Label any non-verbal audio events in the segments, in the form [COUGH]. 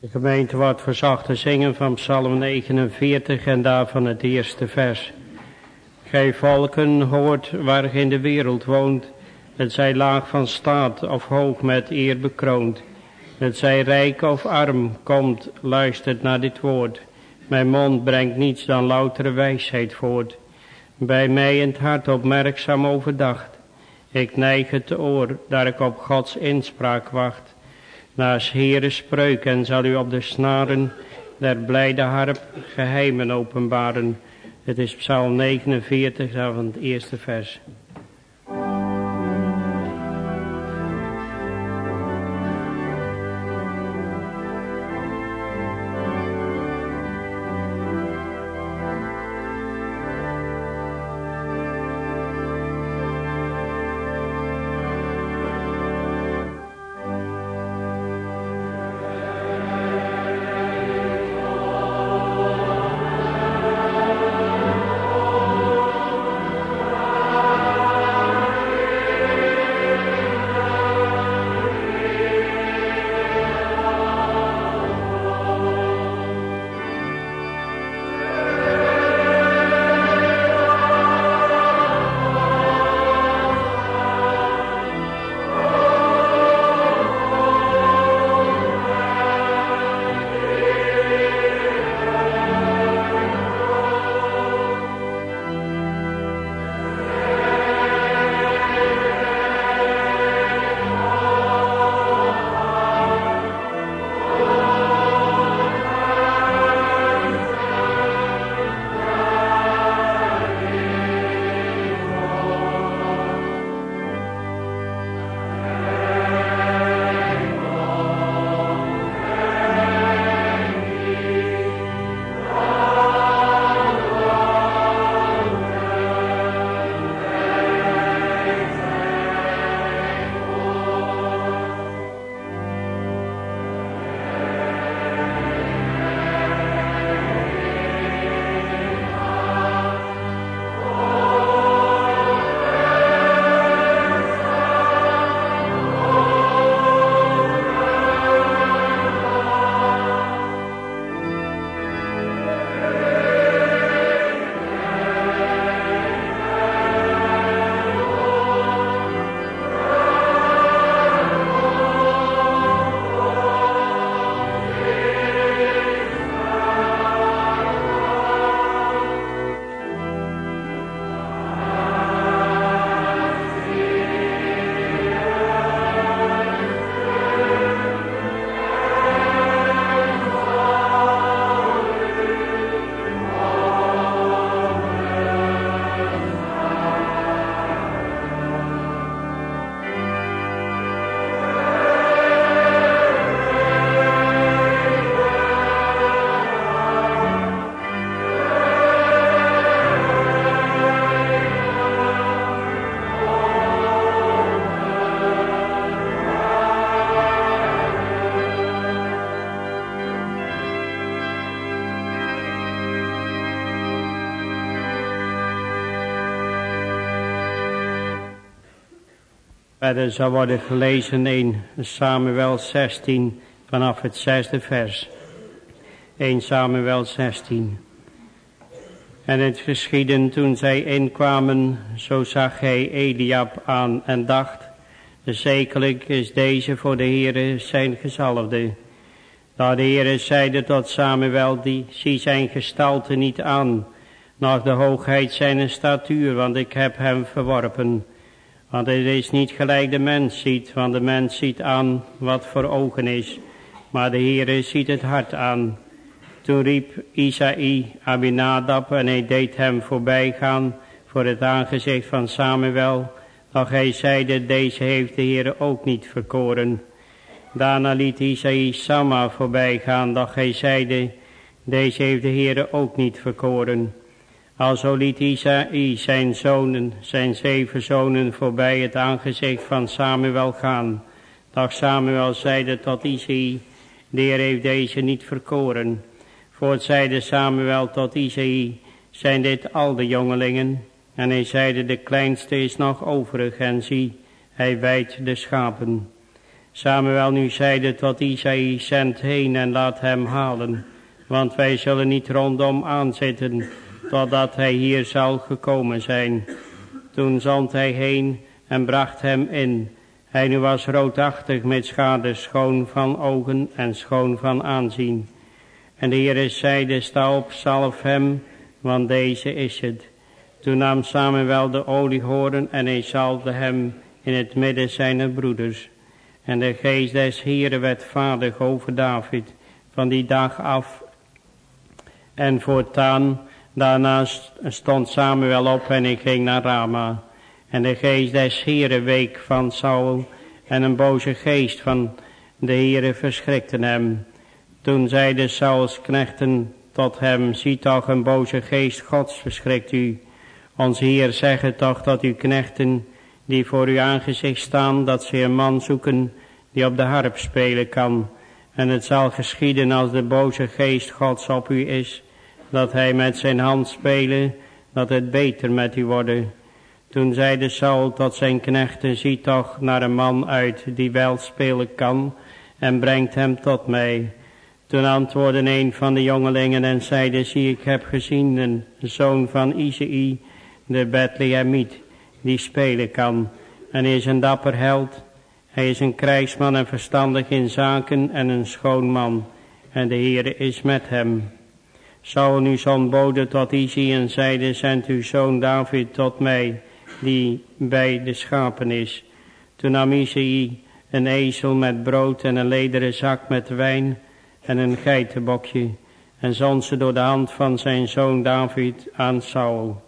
De gemeente wordt verzocht te zingen van Psalm 49 en daarvan het eerste vers. Gij volken hoort waar in de wereld woont, het zij laag van staat of hoog met eer bekroond. Het zij rijk of arm, komt, luistert naar dit woord. Mijn mond brengt niets dan loutere wijsheid voort. Bij mij in het hart opmerkzaam overdacht. Ik neig het oor, daar ik op Gods inspraak wacht. Naast Heere spreuk en zal u op de snaren der blijde harp geheimen openbaren. Het is Psalm 49 van het eerste vers. Verder zal worden gelezen in Samuel 16 vanaf het zesde vers. 1 Samuel 16. En het geschieden toen zij inkwamen, zo zag hij Eliab aan en dacht, zekerlijk is deze voor de Heere zijn gezalfde. Dat de Heere zeide tot Samuel, die zie zijn gestalte niet aan, nog de hoogheid zijn statuur, want ik heb hem verworpen. Want het is niet gelijk de mens ziet, want de mens ziet aan wat voor ogen is. Maar de Heere ziet het hart aan. Toen riep Isaïe Abinadab en hij deed hem voorbij gaan voor het aangezicht van Samuel. Doch hij zeide, deze heeft de Heere ook niet verkoren. Daarna liet Isaïe Sama voorbij gaan, doch hij zeide, deze heeft de Heere ook niet verkoren. Alzo liet Isaïe zijn zonen, zijn zeven zonen, voorbij het aangezicht van Samuel gaan. Doch Samuel zeide tot Isaïe, de Heer heeft deze niet verkoren. Voort zeide Samuel tot Isaïe, zijn dit al de jongelingen? En hij zeide, de kleinste is nog overig en zie, hij wijdt de schapen. Samuel nu zeide tot Isaïe, zend heen en laat hem halen, want wij zullen niet rondom aanzitten, totdat hij hier zal gekomen zijn. Toen zond hij heen en bracht hem in. Hij nu was roodachtig met schade, schoon van ogen en schoon van aanzien. En de Heer zeide, sta op, zalf hem, want deze is het. Toen nam Samuel de oliehoorn en hij zalfde hem in het midden zijner broeders. En de geest des Heren werd vader over David van die dag af. En voortaan, daarna stond Samuel op en ik ging naar Rama. En de geest des Heren week van Saul en een boze geest van de Heere verschrikte hem. Toen zeiden Sauls knechten tot hem, zie toch een boze geest gods verschrikt u. Ons Heer zeggen toch dat uw knechten die voor uw aangezicht staan, dat ze een man zoeken die op de harp spelen kan. En het zal geschieden als de boze geest gods op u is, dat hij met zijn hand spelen, dat het beter met u worden. Toen zeide Saul tot zijn knechten, zie toch naar een man uit die wel spelen kan en brengt hem tot mij. Toen antwoordde een van de jongelingen en zeide, zie ik heb gezien een zoon van Isaïe, de Bethlehemiet, die spelen kan en is een dapper held. Hij is een krijgsman en verstandig in zaken en een schoon man en de Heere is met hem. Saul nu bode tot Isaïe en zeide, zend uw zoon David tot mij, die bij de schapen is. Toen nam Isaïe een ezel met brood en een lederen zak met wijn en een geitenbokje en zond ze door de hand van zijn zoon David aan Saul.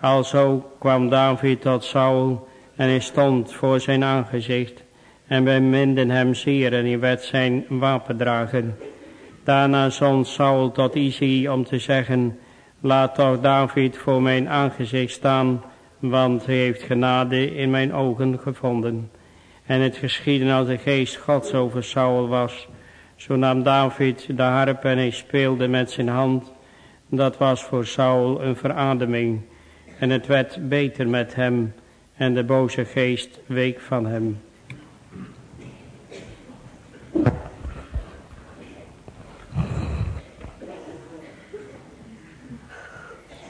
Alzo kwam David tot Saul en hij stond voor zijn aangezicht en beminden hem zeer en hij werd zijn wapendrager. Daarna zond Saul tot Isaïe om te zeggen, laat toch David voor mijn aangezicht staan, want hij heeft genade in mijn ogen gevonden. En het geschieden als de geest gods over Saul was, zo nam David de harp en hij speelde met zijn hand. Dat was voor Saul een verademing. En het werd beter met hem en de boze geest week van hem.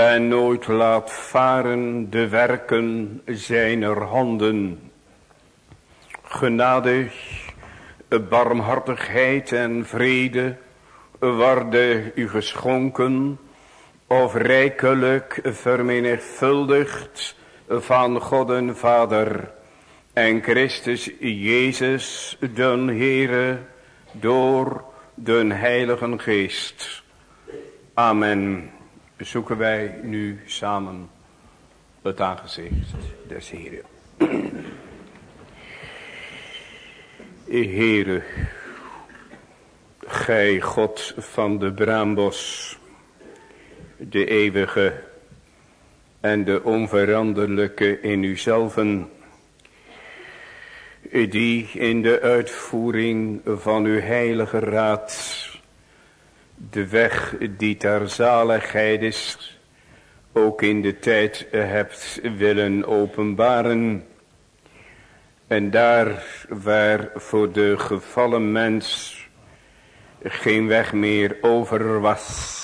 en nooit laat varen de werken zijner handen. Genade, barmhartigheid en vrede, worden u geschonken of rijkelijk vermenigvuldigd van God en Vader en Christus Jezus den Heere door den Heilige Geest. Amen. Zoeken wij nu samen het aangezicht des Heeren. Heere, [CLEARS THROAT] Gij God van de braambos, de eeuwige en de onveranderlijke in uzelven, die in de uitvoering van uw heilige raad de weg die ter zaligheid is, ook in de tijd hebt willen openbaren. En daar waar voor de gevallen mens geen weg meer over was.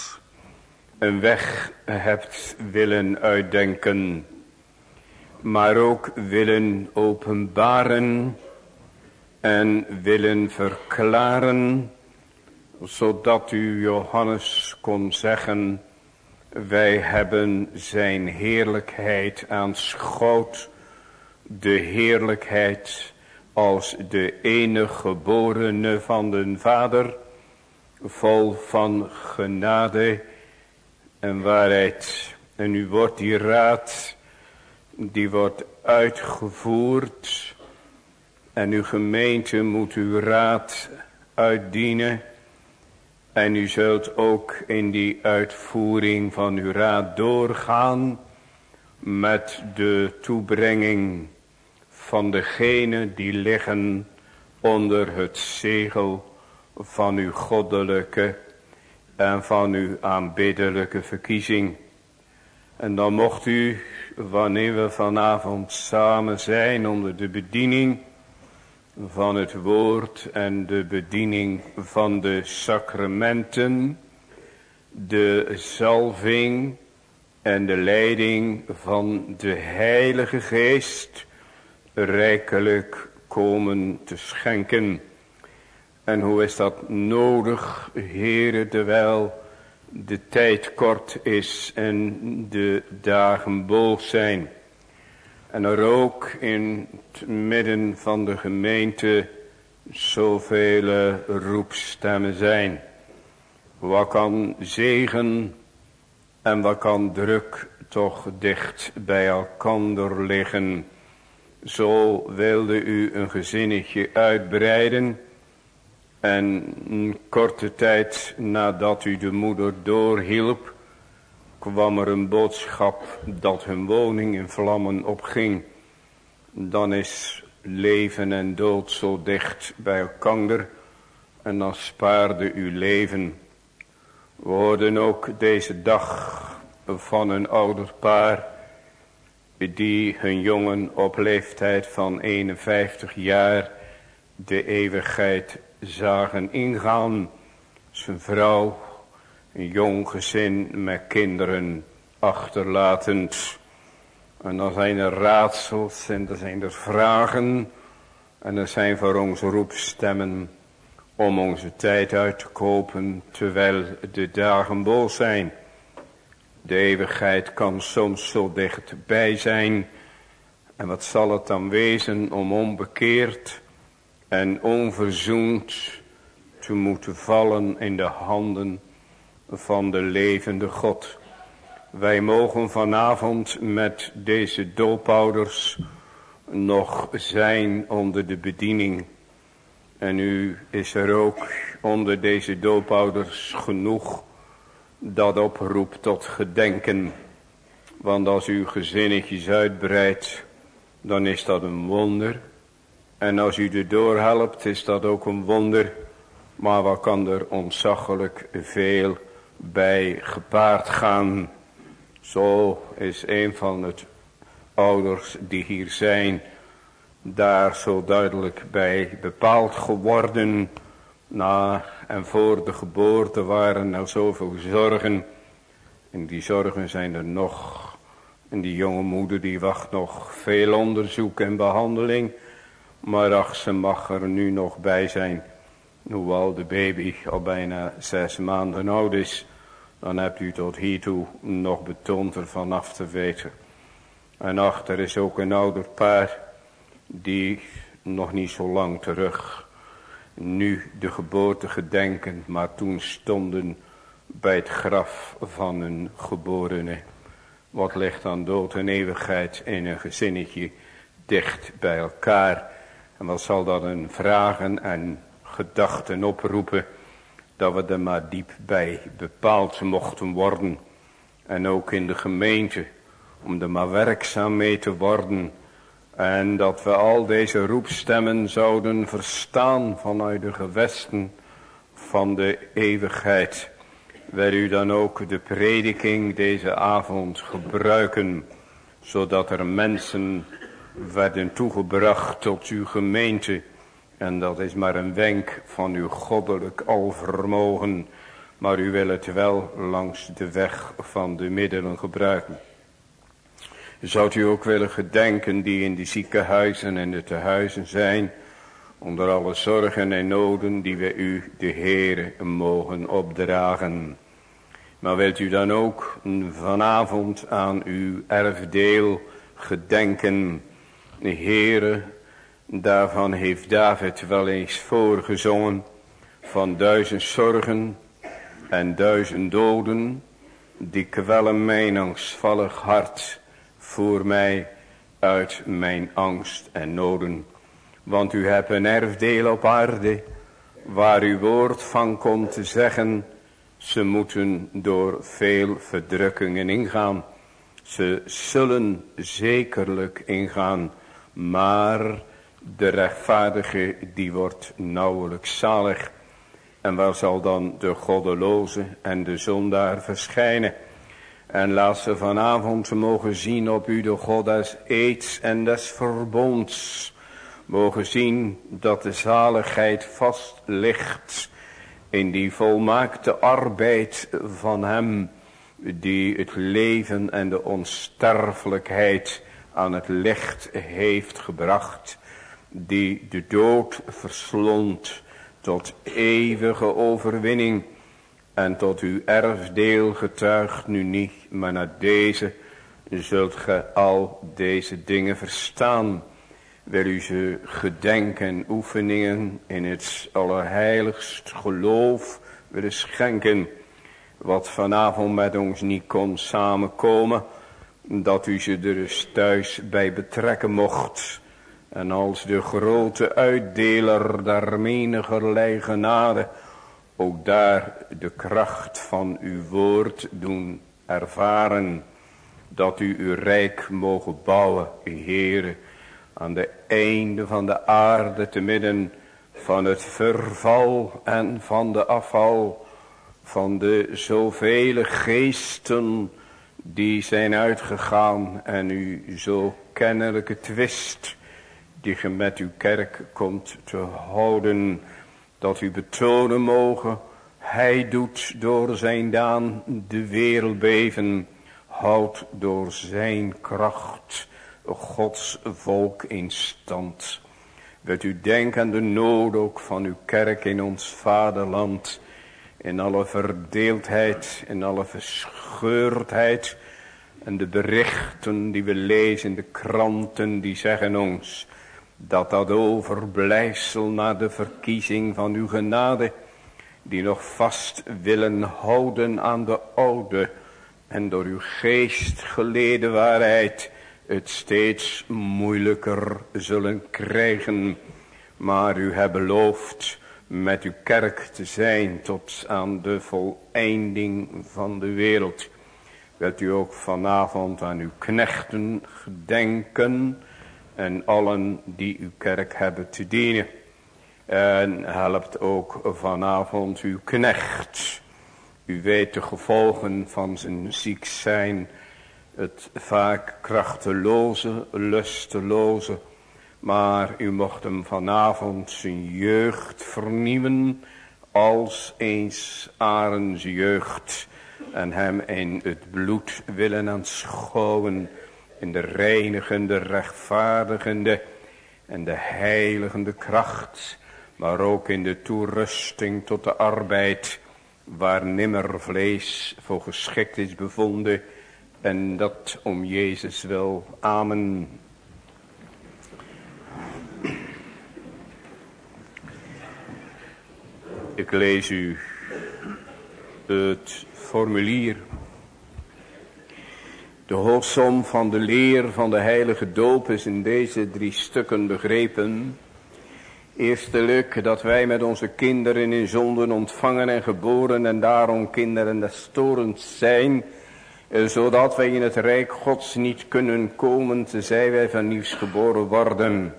Een weg hebt willen uitdenken. Maar ook willen openbaren. En willen verklaren. Zodat u Johannes kon zeggen. Wij hebben zijn heerlijkheid aanschouwd. De heerlijkheid als de enige geborene van de Vader vol van genade en waarheid. En nu wordt die raad, die wordt uitgevoerd. En uw gemeente moet uw raad uitdienen. En u zult ook in die uitvoering van uw raad doorgaan met de toebrenging van degenen die liggen onder het zegel van uw goddelijke en van uw aanbiddelijke verkiezing. En dan mocht u, wanneer we vanavond samen zijn onder de bediening van het woord en de bediening van de sacramenten, de zalving en de leiding van de Heilige Geest rijkelijk komen te schenken. En hoe is dat nodig, heren, terwijl de tijd kort is en de dagen bol zijn. En er ook in het midden van de gemeente zoveel roepstemmen zijn. Wat kan zegen en wat kan druk toch dicht bij elkander liggen. Zo wilde u een gezinnetje uitbreiden. En een korte tijd nadat u de moeder doorhielp, kwam er een boodschap dat hun woning in vlammen opging. Dan is leven en dood zo dicht bij elkander en dan spaarde uw leven. We hoorden ook deze dag van een ouder paar die hun jongen op leeftijd van 51 jaar de eeuwigheid zagen ingaan. Zijn vrouw, een jong gezin met kinderen achterlatend. En dan zijn er raadsels en er zijn er vragen. En er zijn voor ons roepstemmen om onze tijd uit te kopen terwijl de dagen bol zijn. De eeuwigheid kan soms zo dichtbij zijn. En wat zal het dan wezen om onbekeerd en onverzoend te moeten vallen in de handen van de levende God. Wij mogen vanavond met deze doopouders nog zijn onder de bediening. En u is er ook onder deze doopouders genoeg dat oproept tot gedenken. Want als u gezinnetjes uitbreidt, dan is dat een wonder. En als u er doorhelpt, is dat ook een wonder. Maar wat kan er ontzaglijk veel bij gepaard gaan. Zo is een van het ouders die hier zijn, daar zo duidelijk bij bepaald geworden. Na en voor de geboorte waren er zoveel zorgen. En die zorgen zijn er nog. En die jonge moeder die wacht nog veel onderzoek en behandeling. Maar ach, ze mag er nu nog bij zijn. Hoewel de baby al bijna zes maanden oud is. Dan hebt u tot hiertoe nog betoond ervan af te weten. En achter is ook een ouder paar. Die nog niet zo lang terug nu de geboorte gedenken, maar toen stonden bij het graf van een geborene. Wat ligt dan dood en eeuwigheid in een gezinnetje dicht bij elkaar. En wat zal dat een vragen en gedachten oproepen, dat we er maar diep bij bepaald mochten worden. En ook in de gemeente, om er maar werkzaam mee te worden en dat we al deze roepstemmen zouden verstaan vanuit de gewesten van de eeuwigheid. Wil u dan ook de prediking deze avond gebruiken, zodat er mensen werden toegebracht tot uw gemeente. En dat is maar een wenk van uw goddelijk alvermogen, maar u wil het wel langs de weg van de middelen gebruiken. Zou u ook willen gedenken die in de ziekenhuizen en de tehuizen zijn. Onder alle zorgen en noden die we u de Heere mogen opdragen. Maar wilt u dan ook vanavond aan uw erfdeel gedenken. De Heere, daarvan heeft David wel eens voorgezongen. Van duizend zorgen en duizend doden. Die kwellen mijn angstvallig hart voor mij uit mijn angst en noden. Want u hebt een erfdeel op aarde waar uw woord van komt te zeggen, ze moeten door veel verdrukkingen ingaan. Ze zullen zekerlijk ingaan, maar de rechtvaardige die wordt nauwelijks zalig. En waar zal dan de goddeloze en de zondaar verschijnen? En laat ze vanavond mogen zien op u de God des eeds en des verbonds. Mogen zien dat de zaligheid vast ligt in die volmaakte arbeid van hem. Die het leven en de onsterfelijkheid aan het licht heeft gebracht. Die de dood verslond tot eeuwige overwinning en tot uw erfdeel getuigt nu niet, maar naar deze zult ge al deze dingen verstaan. Wil u ze gedenken, oefeningen in het allerheiligst geloof willen schenken. Wat vanavond met ons niet kon samenkomen, dat u ze er dus thuis bij betrekken mocht. En als de grote uitdeler der menigerlei genade ook daar de kracht van uw woord doen ervaren. Dat u uw rijk mogen bouwen, Heere, aan de einde van de aarde te midden van het verval en van de afval van de zoveel geesten die zijn uitgegaan en u zo kennelijke twist die ge met uw kerk komt te houden dat u betonen mogen, hij doet door zijn daan de wereld beven, houdt door zijn kracht Gods volk in stand. Wilt u denken aan de nood ook van uw kerk in ons vaderland, in alle verdeeldheid, in alle verscheurdheid, en de berichten die we lezen in de kranten, die zeggen ons, dat dat overblijfsel na de verkiezing van uw genade, die nog vast willen houden aan de oude en door uw geest geleden waarheid, het steeds moeilijker zullen krijgen. Maar u hebt beloofd met uw kerk te zijn tot aan de voleinding van de wereld. Wilt u ook vanavond aan uw knechten gedenken en allen die uw kerk hebben te dienen. En helpt ook vanavond uw knecht. U weet de gevolgen van zijn ziek zijn. Het vaak krachteloze, lusteloze. Maar u mocht hem vanavond zijn jeugd vernieuwen. Als eens Arends jeugd. En hem in het bloed willen aanschouwen in de reinigende, rechtvaardigende en de heiligende kracht, maar ook in de toerusting tot de arbeid, waar nimmer vlees voor geschikt is bevonden, en dat om Jezus wil. Amen. Ik lees u het formulier de hoofdsom van de leer van de heilige doop is in deze drie stukken begrepen. Eerstelijk dat wij met onze kinderen in zonden ontvangen en geboren en daarom kinderen des torens zijn. Eh, zodat wij in het rijk gods niet kunnen komen tenzij wij van nieuws geboren worden.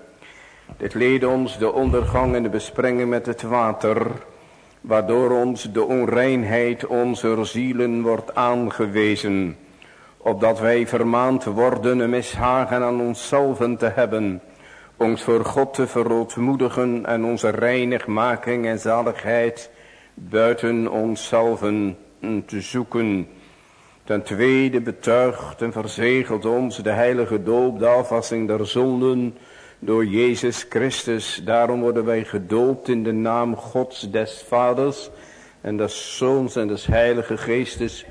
Dit leed ons de ondergang en de besprengen met het water. Waardoor ons de onreinheid onze zielen wordt aangewezen opdat wij vermaand worden een mishagen aan onszelf te hebben, ons voor God te verootmoedigen en onze reinigmaking en zaligheid buiten onszelf te zoeken. Ten tweede betuigt en verzegelt ons de heilige doop, de afwassing der zonden door Jezus Christus. Daarom worden wij gedoopt in de naam Gods des Vaders en des Zoons en des Heilige Geestes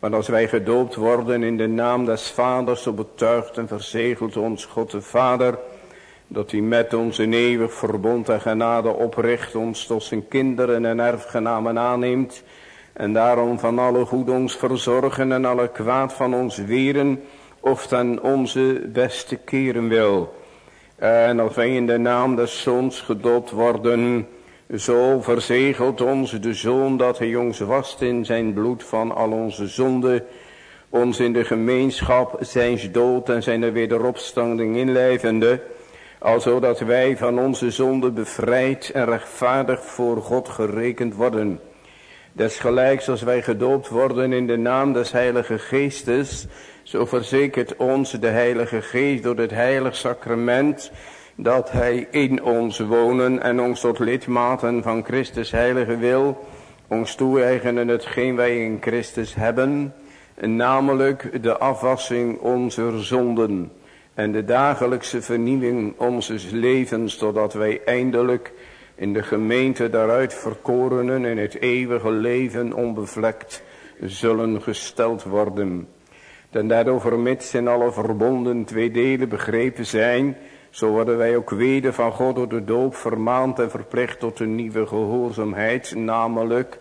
maar als wij gedoopt worden in de naam des Vaders, zo betuigt en verzegelt ons God de Vader, dat hij met ons in eeuwig verbond en genade opricht, ons tot zijn kinderen en erfgenamen aanneemt, en daarom van alle goed ons verzorgen en alle kwaad van ons weren, of ten onze beste keren wil. En als wij in de naam des Zoons gedoopt worden, Zo verzegelt ons de Zoon dat hij ons wast in zijn bloed van al onze zonden, ons in de gemeenschap zijn dood en zijn wederopstanding inlijvende, alzo dat wij van onze zonden bevrijd en rechtvaardig voor God gerekend worden. Desgelijks als wij gedoopt worden in de naam des Heilige Geestes, zo verzekert ons de Heilige Geest door het heilig sacrament, dat hij in ons wonen en ons tot lidmaten van Christus heilige wil, ons toe-eigenen hetgeen wij in Christus hebben, namelijk de afwassing onze zonden en de dagelijkse vernieuwing onze levens, totdat wij eindelijk in de gemeente daaruit verkorenen in het eeuwige leven onbevlekt zullen gesteld worden. Ten daarover mits in alle verbonden twee delen begrepen zijn, zo worden wij ook weder van God door de doop vermaand en verplicht tot een nieuwe gehoorzaamheid, namelijk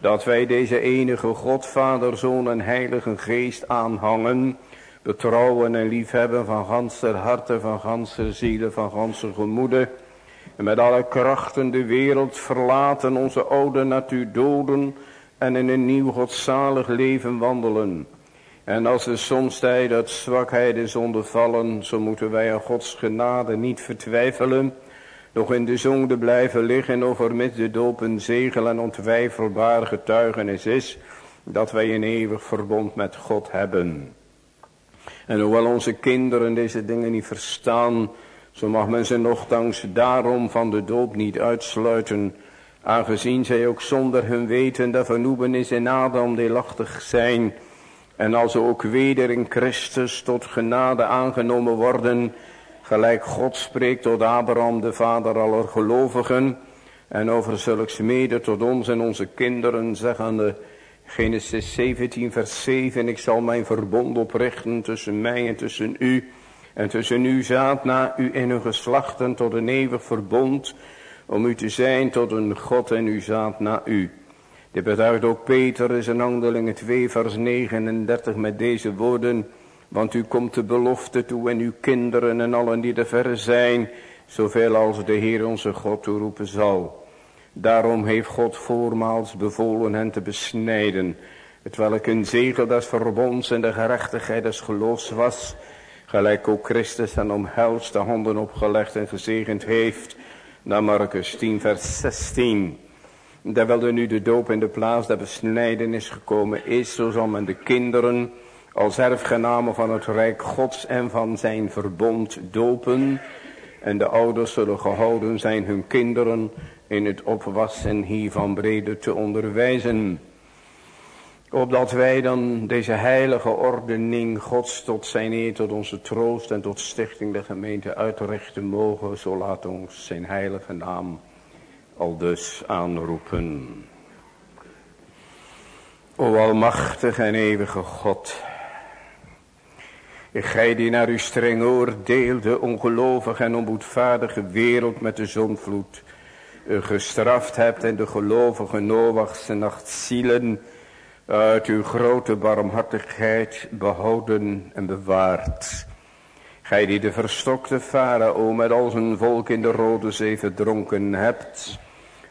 dat wij deze enige God, Vader, Zoon en Heilige Geest aanhangen, betrouwen en liefhebben van ganser harte, van ganser zielen, van ganser gemoede, en met alle krachten de wereld verlaten, onze oude natuur doden en in een nieuw godzalig leven wandelen. En als er soms tijd dat zwakheid is ondervallen, zo moeten wij aan Gods genade niet vertwijfelen, nog in de zonde blijven liggen over met de doop een zegel en ontwijfelbaar getuigenis is, dat wij een eeuwig verbond met God hebben. En hoewel onze kinderen deze dingen niet verstaan, zo mag men ze nogthans daarom van de doop niet uitsluiten, aangezien zij ook zonder hun weten de vernoebenis in Adam deelachtig zijn, en als ze ook weder in Christus tot genade aangenomen worden, gelijk God spreekt tot Abraham, de vader aller gelovigen, en over zulks mede tot ons en onze kinderen, zeggende, Genesis 17 vers 7, ik zal mijn verbond oprichten tussen mij en tussen u, en tussen uw zaad na u en uw geslachten tot een eeuwig verbond, om u te zijn tot een God en uw zaad na u. Dit betuigt ook Peter in handelingen 2 vers 39 met deze woorden. Want u komt de belofte toe en uw kinderen en allen die er verre zijn, zoveel als de Heer onze God toeroepen zal. Daarom heeft God voormaals bevolen hen te besnijden, het welk een zegel des verbonds en de gerechtigheid des geloofs was, gelijk ook Christus en omhelst de handen opgelegd en gezegend heeft, naar Marcus 10 vers 16. Terwijl er nu de doop in de plaats der besnijdenis gekomen is, zo zal men de kinderen als erfgenamen van het Rijk Gods en van zijn verbond dopen. En de ouders zullen gehouden zijn hun kinderen in het opwassen hiervan breder te onderwijzen. Opdat wij dan deze heilige ordening Gods tot zijn eer, tot onze troost en tot stichting de gemeente uitrichten mogen, zo laat ons zijn heilige naam al dus aanroepen. O almachtig en eeuwige God. Gij die naar uw streng oordeel de ongelovige en onboedvaardige wereld met de zonvloed gestraft hebt en de gelovige Noachse nachtzielen uit uw grote barmhartigheid behouden en bewaard. Gij die de verstokte farao met al zijn volk in de Rode Zee verdronken hebt.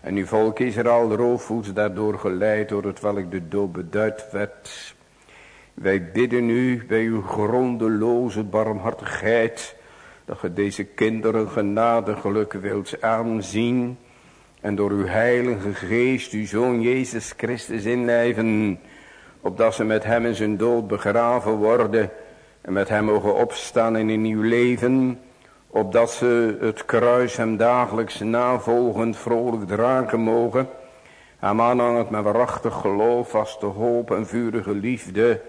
En uw volk Israël roofvoets daardoor geleid door het welk de dood beduid werd. Wij bidden u bij uw grondeloze barmhartigheid. Dat ge deze kinderen genadiglijk wilt aanzien. En door uw heilige geest uw zoon Jezus Christus inlijven. Opdat ze met hem in zijn dood begraven worden en met hem mogen opstaan in een nieuw leven, opdat ze het kruis hem dagelijks navolgend vrolijk dragen mogen, hem aanhangend met waarachtig geloof, vaste hoop en vurige liefde,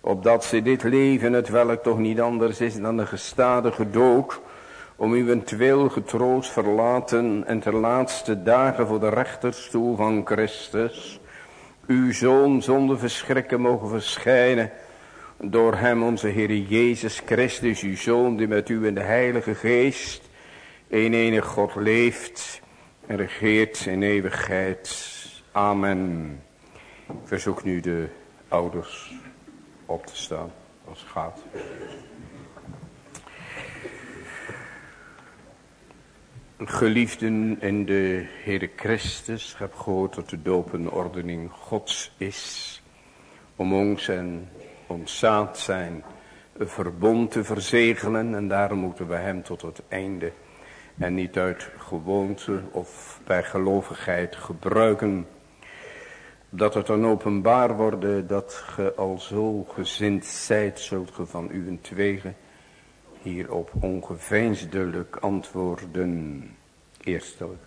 opdat ze dit leven, het welk toch niet anders is dan de gestadige dood, om uwentwil getroost verlaten en ter laatste dagen voor de rechterstoel van Christus, uw zoon zonder verschrikken mogen verschijnen, door hem onze Heer Jezus Christus, uw Zoon, die met u in de Heilige Geest, een enig God leeft en regeert in eeuwigheid. Amen. Ik verzoek nu de ouders op te staan als het gaat. Geliefden in de Heere Christus, heb gehoord dat de doop Gods is. Om ons en ons zaad zijn verbond te verzegelen en daarom moeten we hem tot het einde en niet uit gewoonte of bij gelovigheid gebruiken. Dat het dan openbaar worden dat ge al zo gezind zijt, zult ge van uwentwege hierop ongeveinsdelijk antwoorden. Eerstelijk.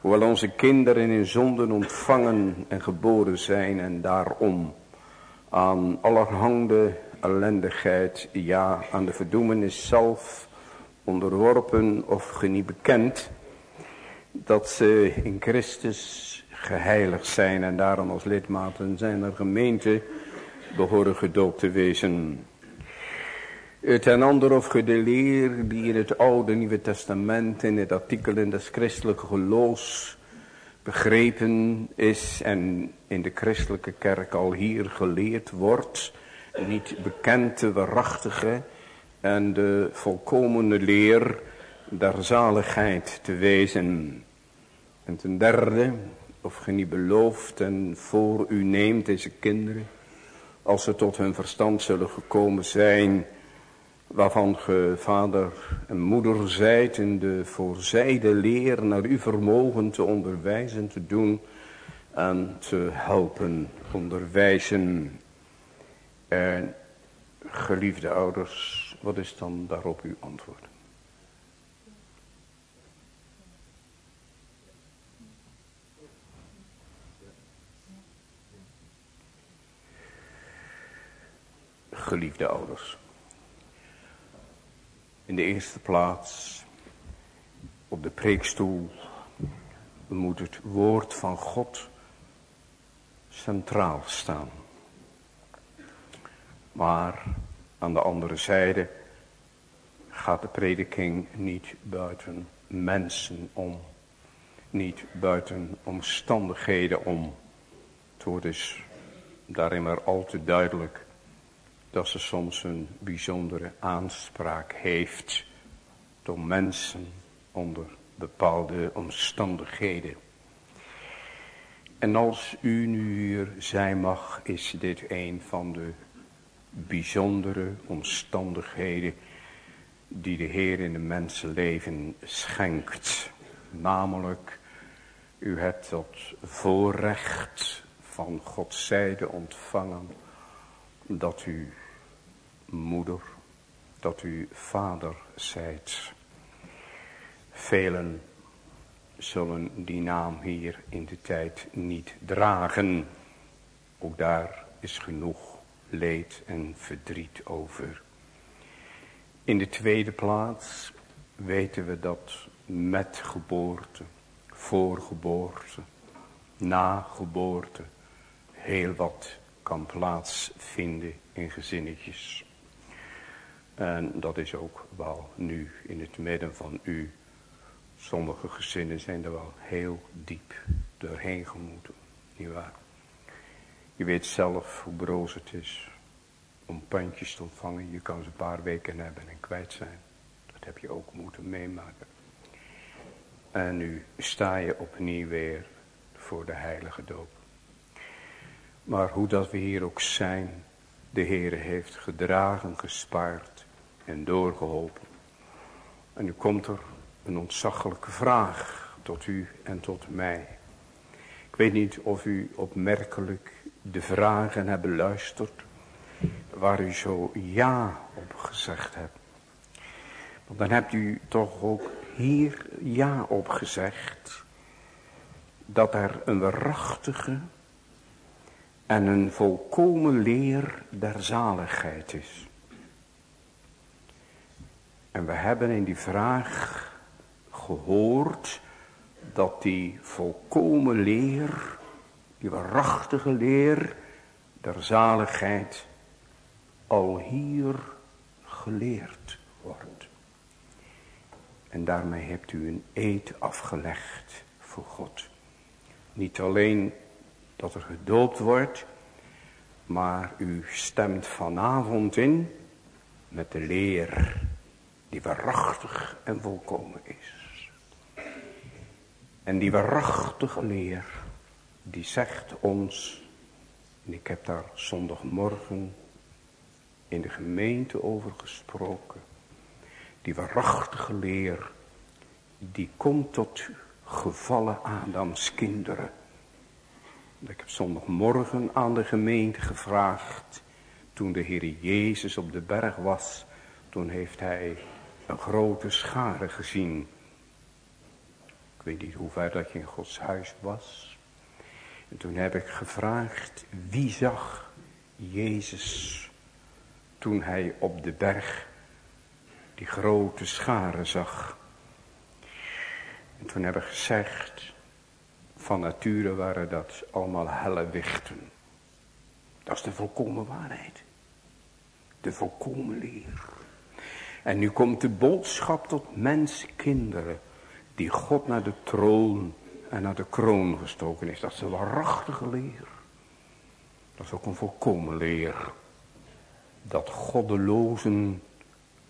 Hoewel onze kinderen in zonden ontvangen en geboren zijn en daarom aan allerhande ellendigheid, ja aan de verdoemenis zelf onderworpen of geniet bekend, dat ze in Christus geheiligd zijn en daarom als lidmaten zijn er gemeente behoren gedoopt te wezen. Ten ander of ge de leer die in het oude Nieuwe Testament in het artikel in des christelijke geloofs begrepen is en in de christelijke kerk al hier geleerd wordt, niet bekend de waarachtige en de volkomene leer der zaligheid te wezen. En ten derde, of ge niet belooft en voor u neemt deze kinderen, als ze tot hun verstand zullen gekomen zijn, waarvan ge vader en moeder zijt in de voorzijde leer naar uw vermogen te onderwijzen, te doen en te helpen onderwijzen. En geliefde ouders, wat is dan daarop uw antwoord? Geliefde ouders. In de eerste plaats op de preekstoel moet het woord van God centraal staan. Maar aan de andere zijde gaat de prediking niet buiten mensen om. Niet buiten omstandigheden om. Het wordt dus daarin maar al te duidelijk dat ze soms een bijzondere aanspraak heeft door mensen onder bepaalde omstandigheden. En als u nu hier zijn mag, is dit een van de bijzondere omstandigheden die de Heer in de mensenleven schenkt. Namelijk, u hebt dat voorrecht van Gods zijde ontvangen dat u moeder, dat u vader zijt. Velen zullen die naam hier in de tijd niet dragen. Ook daar is genoeg leed en verdriet over. In de tweede plaats weten we dat met geboorte, voor geboorte, na geboorte heel wat kan plaatsvinden in gezinnetjes. En dat is ook wel nu in het midden van u. Sommige gezinnen zijn er wel heel diep doorheen gemoeten. Niet waar? Je weet zelf hoe broos het is om pandjes te ontvangen. Je kan ze een paar weken hebben en kwijt zijn. Dat heb je ook moeten meemaken. En nu sta je opnieuw weer voor de heilige doop. Maar hoe dat we hier ook zijn, de Heere heeft gedragen, gespaard en doorgeholpen. En nu komt er een ontzaglijke vraag tot u en tot mij. Ik weet niet of u opmerkelijk de vragen hebt beluisterd waar u zo ja op gezegd hebt. Want dan hebt u toch ook hier ja op gezegd dat er een waarachtige en een volkomen leer der zaligheid is. En we hebben in die vraag gehoord dat die volkomen leer, die waarachtige leer der zaligheid al hier geleerd wordt. En daarmee hebt u een eed afgelegd voor God. Niet alleen dat er gedoopt wordt, maar u stemt vanavond in met de leer die waarachtig en volkomen is. En die waarachtige leer, die zegt ons, en ik heb daar zondagmorgen in de gemeente over gesproken, die waarachtige leer, die komt tot gevallen Adams kinderen. Ik heb zondagmorgen aan de gemeente gevraagd, toen de Heer Jezus op de berg was, toen heeft hij een grote schare gezien. Ik weet niet hoe ver dat je in Gods huis was. En toen heb ik gevraagd, wie zag Jezus toen hij op de berg die grote schare zag. En toen heb ik gezegd, van nature waren dat allemaal helle wichten. Dat is de volkomen waarheid. De volkomen leer. En nu komt de boodschap tot menskinderen. Die God naar de troon en naar de kroon gestoken is. Dat is een waarachtige leer. Dat is ook een volkomen leer. Dat goddelozen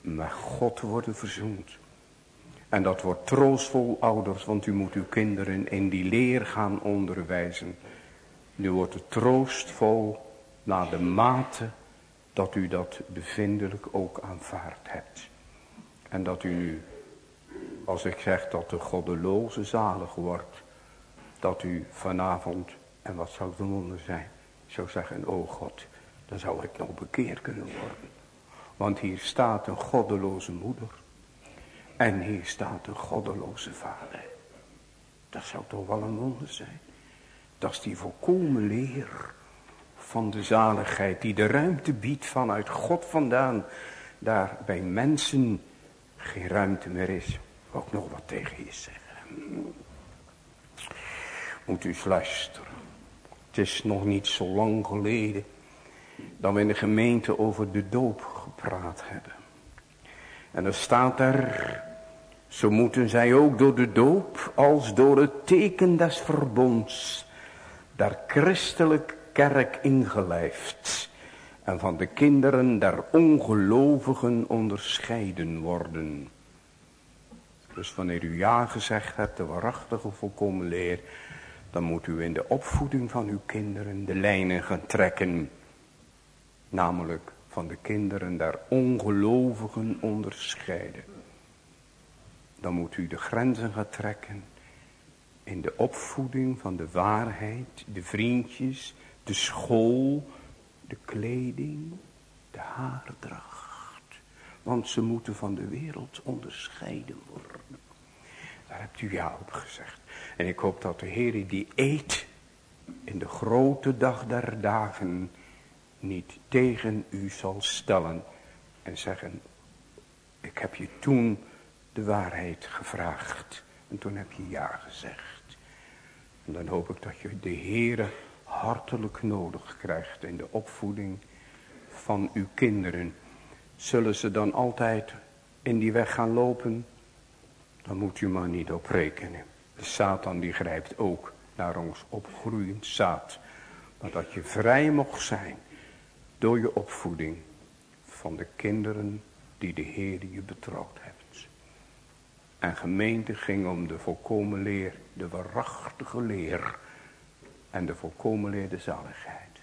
met God worden verzoend. En dat wordt troostvol ouders, want u moet uw kinderen in die leer gaan onderwijzen. Nu wordt het troostvol naar de mate dat u dat bevindelijk ook aanvaard hebt. En dat u nu, als ik zeg dat de goddeloze zalig wordt, dat u vanavond, en wat zou de wonder zijn, zou zeggen, oh God, dan zou ik nog bekeerd kunnen worden. Want hier staat een goddeloze moeder. En hier staat een goddeloze vader. Dat zou toch wel een wonder zijn. Dat is die volkomen leer van de zaligheid. Die de ruimte biedt vanuit God vandaan. Daar bij mensen geen ruimte meer is. Ook nog wat tegen je zeggen. Moet u eens luisteren. Het is nog niet zo lang geleden. Dat we in de gemeente over de doop gepraat hebben. En er staat er. Zo moeten zij ook door de doop als door het teken des verbonds. Daar christelijk kerk ingelijfd en van de kinderen der ongelovigen onderscheiden worden. Dus wanneer u ja gezegd hebt, de waarachtige volkomen leer, dan moet u in de opvoeding van uw kinderen de lijnen gaan trekken. Namelijk van de kinderen der ongelovigen onderscheiden. Dan moet u de grenzen gaan trekken in de opvoeding van de waarheid, de vriendjes, de school, de kleding, de haardracht. Want ze moeten van de wereld onderscheiden worden. Daar hebt u ja op gezegd. En ik hoop dat de Heer die eet in de grote dag der dagen niet tegen u zal stellen en zeggen, ik heb je toen de waarheid gevraagd en toen heb je ja gezegd. En dan hoop ik dat je de Heere hartelijk nodig krijgt in de opvoeding van uw kinderen. Zullen ze dan altijd in die weg gaan lopen? Dan moet u maar niet op rekenen. De Satan die grijpt ook naar ons opgroeiend zaad. Maar dat je vrij mocht zijn door je opvoeding van de kinderen die de Heer je betrouwd hebt. En gemeente ging om de volkomen leer, de waarachtige leer en de volkomen zaligheid.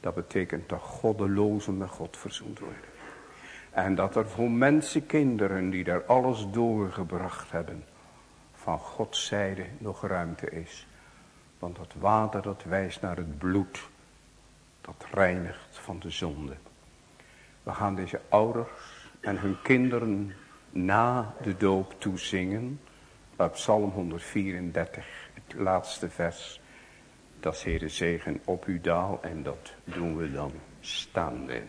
Dat betekent dat goddelozen met God verzoend worden. En dat er voor mensenkinderen die daar alles doorgebracht hebben, van Gods zijde nog ruimte is. Want dat water dat wijst naar het bloed, dat reinigt van de zonde. We gaan deze ouders en hun kinderen na de doop toezingen. Psalm 134, het laatste vers. Dat is Heer zegen op uw daal en dat doen we dan staande.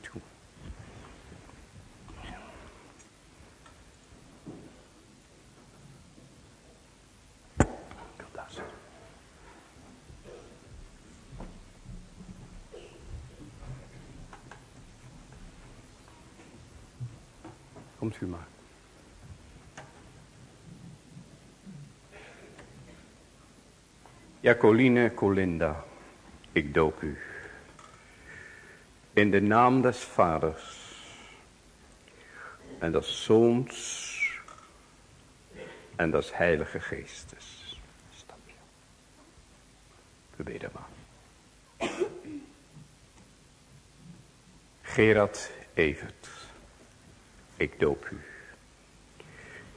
mij. Komt u maar. Jacoline Colinda, ik doop u. In de naam des vaders en des zoons en des heilige geestes. Stapje. We bidden maar. Gerard Evert, ik doop u.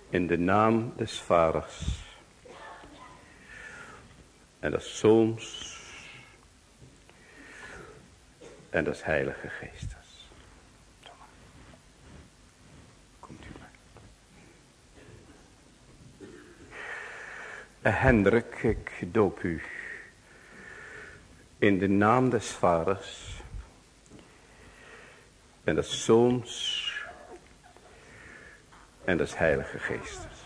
In de naam des vaders en des zoons en des heilige geestes. Komt u maar. Hendrik, ik doop u in de naam des vaders en des zoons en des heilige geestes.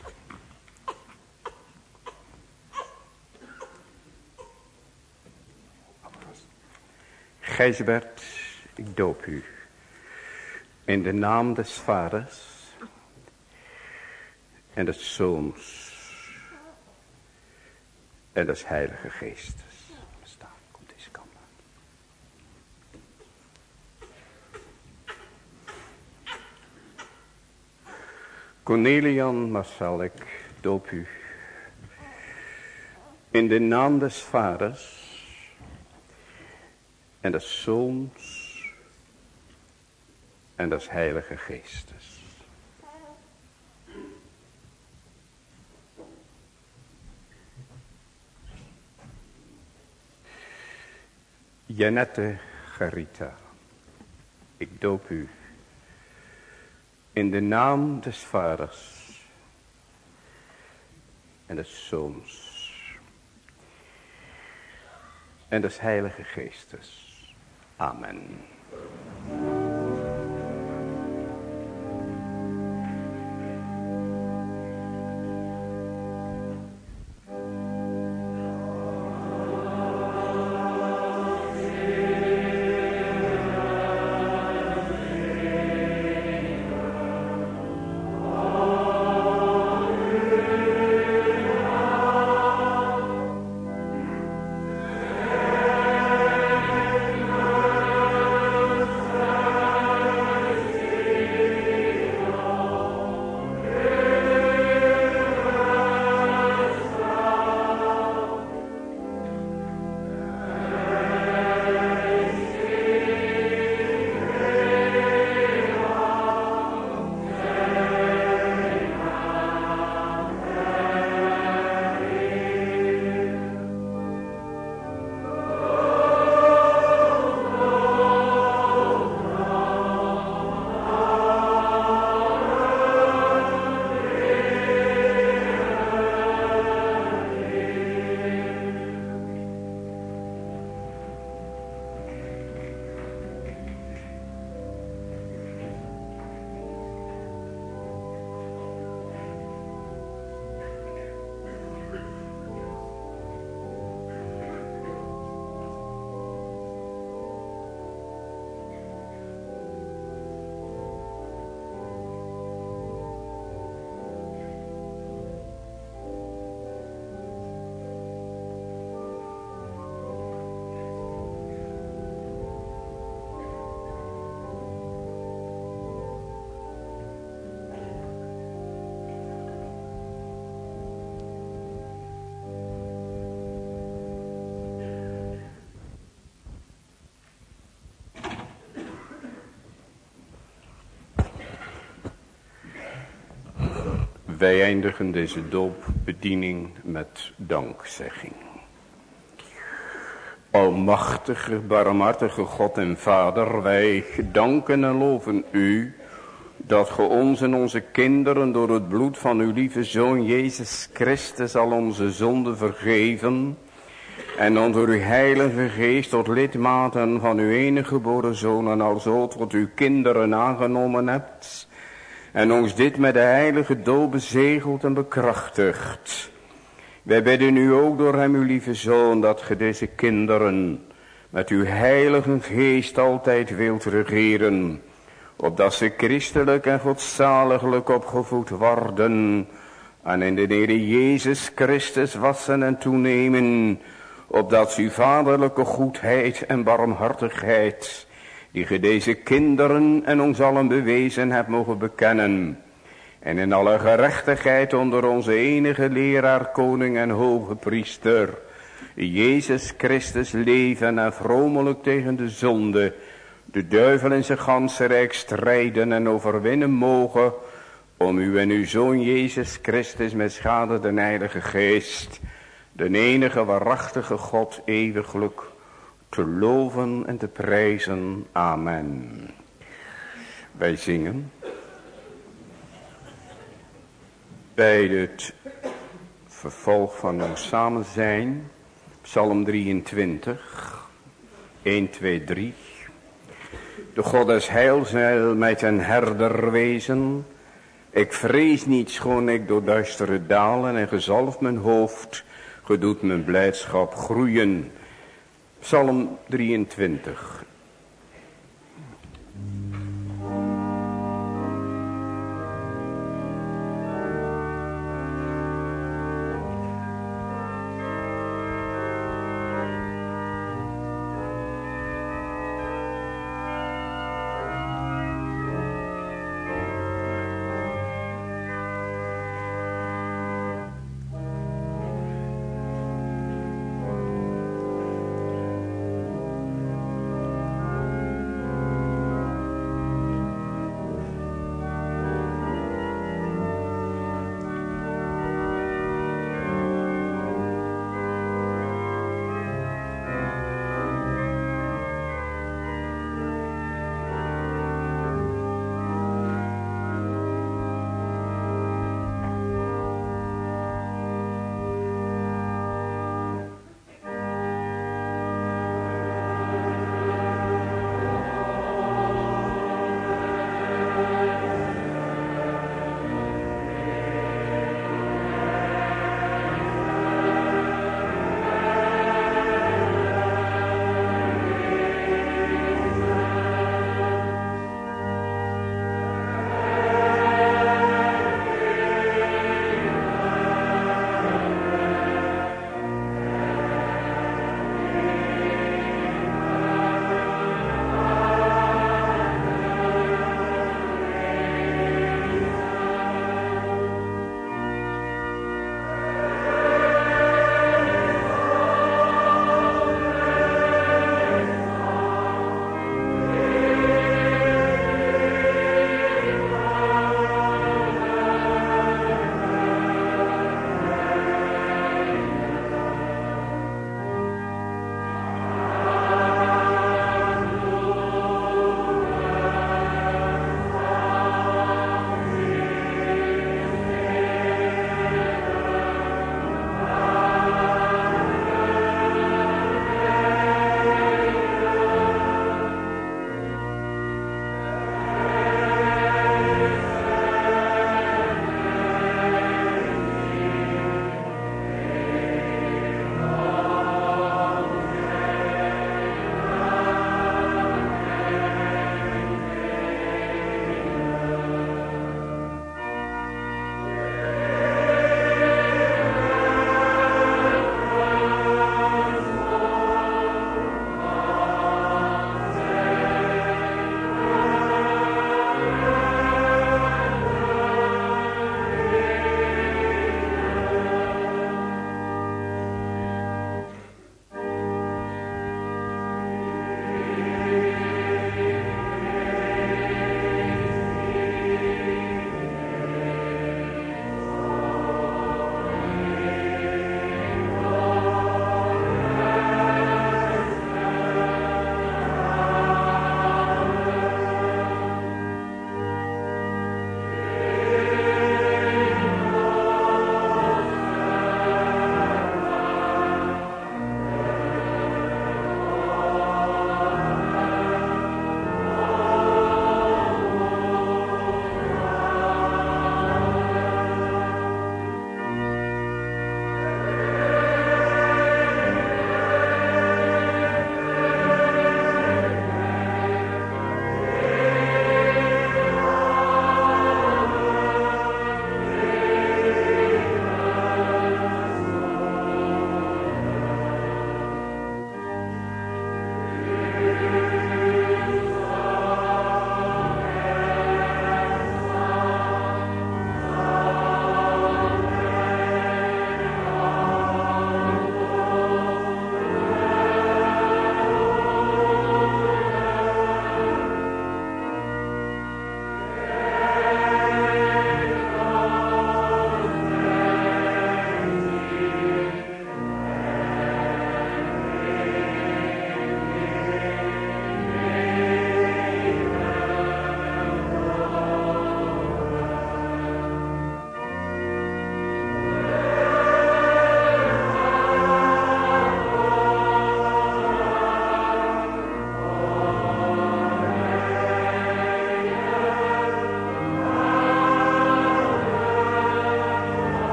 Gijsbert, ik doop u. In de naam des vaders en des zoons en des heilige geestes. Cornelian Marcel, ik doop u. In de naam des vaders en des Zoons en des Heilige Geestes. Janette Garita, ik doop u in de naam des Vaders en des Zoons en des Heilige Geestes. Amen. Wij eindigen deze doopbediening met dankzegging. Almachtige, barmhartige God en Vader, wij danken en loven u dat ge ons en onze kinderen door het bloed van uw lieve Zoon Jezus Christus al onze zonden vergeven en onder uw heilige geest tot lidmaten van uw enige geboren Zoon en alzo tot uw kinderen aangenomen hebt en ons dit met de heilige dood bezegeld en bekrachtigt. Wij bidden u ook door hem, uw lieve zoon, dat ge deze kinderen met uw heilige geest altijd wilt regeren. opdat ze christelijk en godzaliglijk opgevoed worden en in de Heer Jezus Christus wassen en toenemen, opdat uw vaderlijke goedheid en barmhartigheid, die ge deze kinderen en ons allen bewezen hebt mogen bekennen, en in alle gerechtigheid onder onze enige leraar, koning en hoge priester, Jezus Christus leven en vromelijk tegen de zonde, de duivel in zijn ganse rijk strijden en overwinnen mogen, om u en uw Zoon Jezus Christus met schade de Heilige Geest, de enige waarachtige God eeuwiglijk, te loven en te prijzen. Amen. Wij zingen bij het vervolg van ons samen zijn, Psalm 23, 1, 2, 3. De God des heils zal mij ten herder wezen. Ik vrees niet schoon ik door duistere dalen en gezalf mijn hoofd. Gedoet mijn blijdschap groeien. Psalm 23.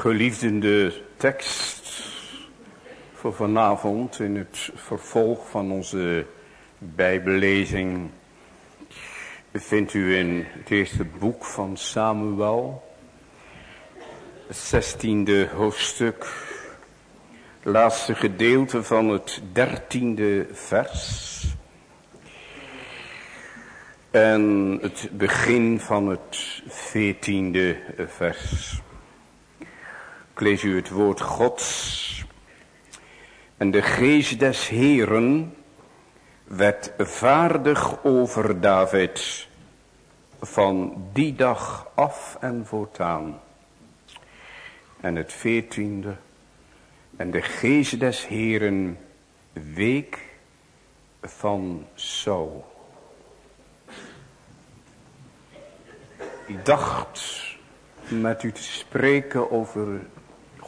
Geliefden, de tekst voor vanavond in het vervolg van onze bijbellezing. Vindt u in het eerste boek van Samuel, het zestiende hoofdstuk, laatste gedeelte van het dertiende vers. En het begin van het veertiende vers lees u het woord Gods. En de geest des Heren werd vaardig over David van die dag af en voortaan. En het veertiende. En de geest des Heren week van Saul. Ik dacht met u te spreken over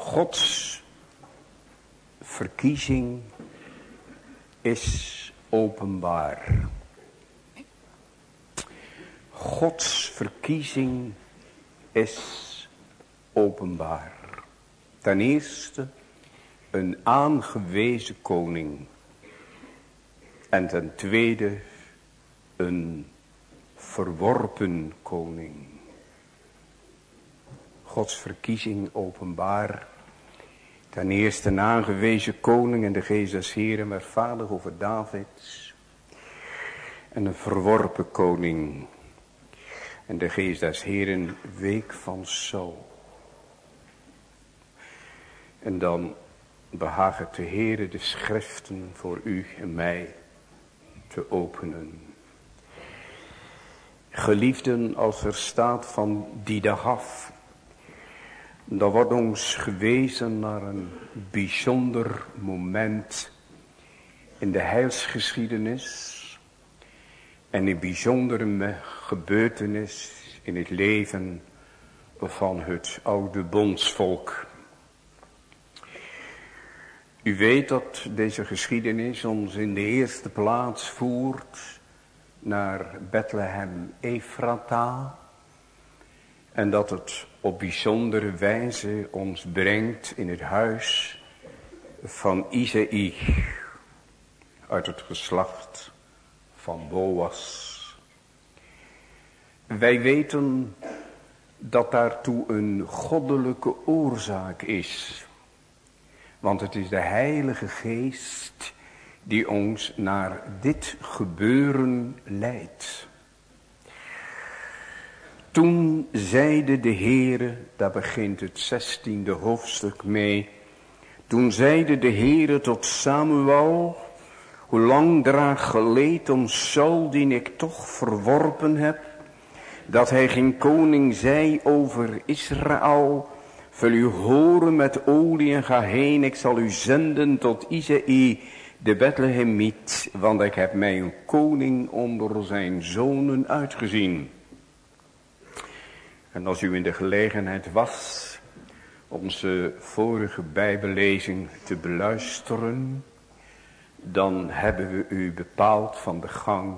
Gods verkiezing is openbaar. Gods verkiezing is openbaar. Ten eerste een aangewezen koning. En ten tweede een verworpen koning. Gods verkiezing openbaar Ten eerste een aangewezen koning en de geest des heren over David. En een verworpen koning. En de geest des heren week van Saul. En dan behaagt het de heren de schriften voor u en mij te openen. Geliefden, als er staat van die dag af, dan wordt ons gewezen naar een bijzonder moment in de heilsgeschiedenis. En een bijzondere gebeurtenis in het leven van het oude bondsvolk. U weet dat deze geschiedenis ons in de eerste plaats voert naar Bethlehem Ephrata. En dat het op bijzondere wijze ons brengt in het huis van Isaïe uit het geslacht van Boas. Wij weten dat daartoe een goddelijke oorzaak is. Want het is de Heilige Geest die ons naar dit gebeuren leidt. Toen zeide de Heere, daar begint het zestiende hoofdstuk mee. Toen zeide de Heere tot Samuel, hoe lang draag geleed om Saul die ik toch verworpen heb, dat hij geen koning zij over Israël. Vul u horen met olie en ga heen, ik zal u zenden tot Isaïe, de Bethlehemiet, want ik heb mij een koning onder zijn zonen uitgezien. En als u in de gelegenheid was onze vorige bijbellezing te beluisteren, dan hebben we u bepaald van de gang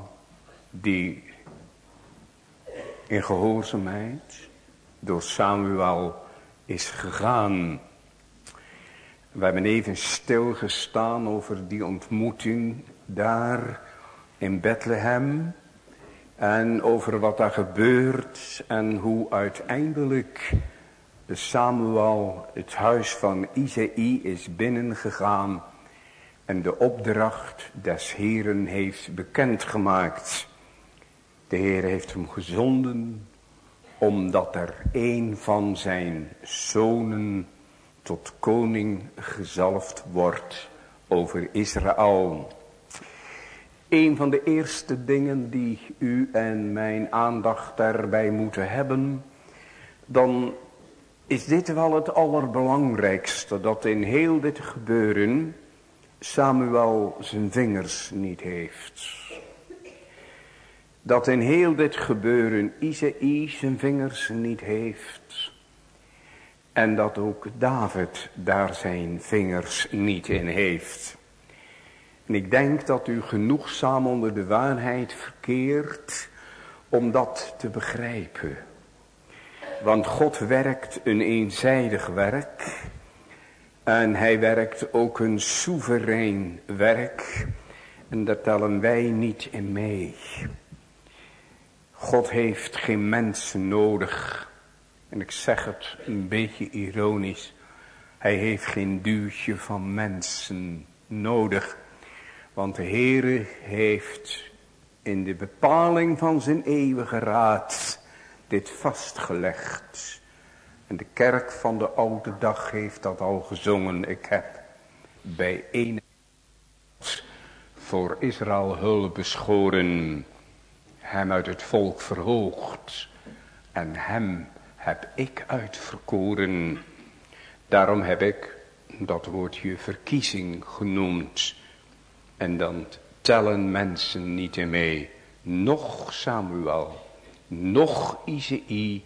die in gehoorzaamheid door Samuel is gegaan. We hebben even stilgestaan over die ontmoeting daar in Bethlehem. En over wat daar gebeurt en hoe uiteindelijk Samuel het huis van Isaïe is binnengegaan en de opdracht des Heren heeft bekendgemaakt. De Heer heeft hem gezonden omdat er een van zijn zonen tot koning gezalfd wordt over Israël. Een van de eerste dingen die u en mijn aandacht daarbij moeten hebben, dan is dit wel het allerbelangrijkste, dat in heel dit gebeuren Samuel zijn vingers niet heeft. Dat in heel dit gebeuren Isaïe zijn vingers niet heeft. En dat ook David daar zijn vingers niet in heeft. En ik denk dat u genoegzaam onder de waarheid verkeert om dat te begrijpen. Want God werkt een eenzijdig werk. En hij werkt ook een soeverein werk. En daar tellen wij niet in mee. God heeft geen mensen nodig. En ik zeg het een beetje ironisch. Hij heeft geen duwtje van mensen nodig. Want de Heere heeft in de bepaling van zijn eeuwige raad dit vastgelegd. En de kerk van de oude dag heeft dat al gezongen. Ik heb bij een voor Israël hulp beschoren, hem uit het volk verhoogd en hem heb ik uitverkoren. Daarom heb ik dat woordje verkiezing genoemd. En dan tellen mensen niet in mee. Nog Samuel, nog Izei,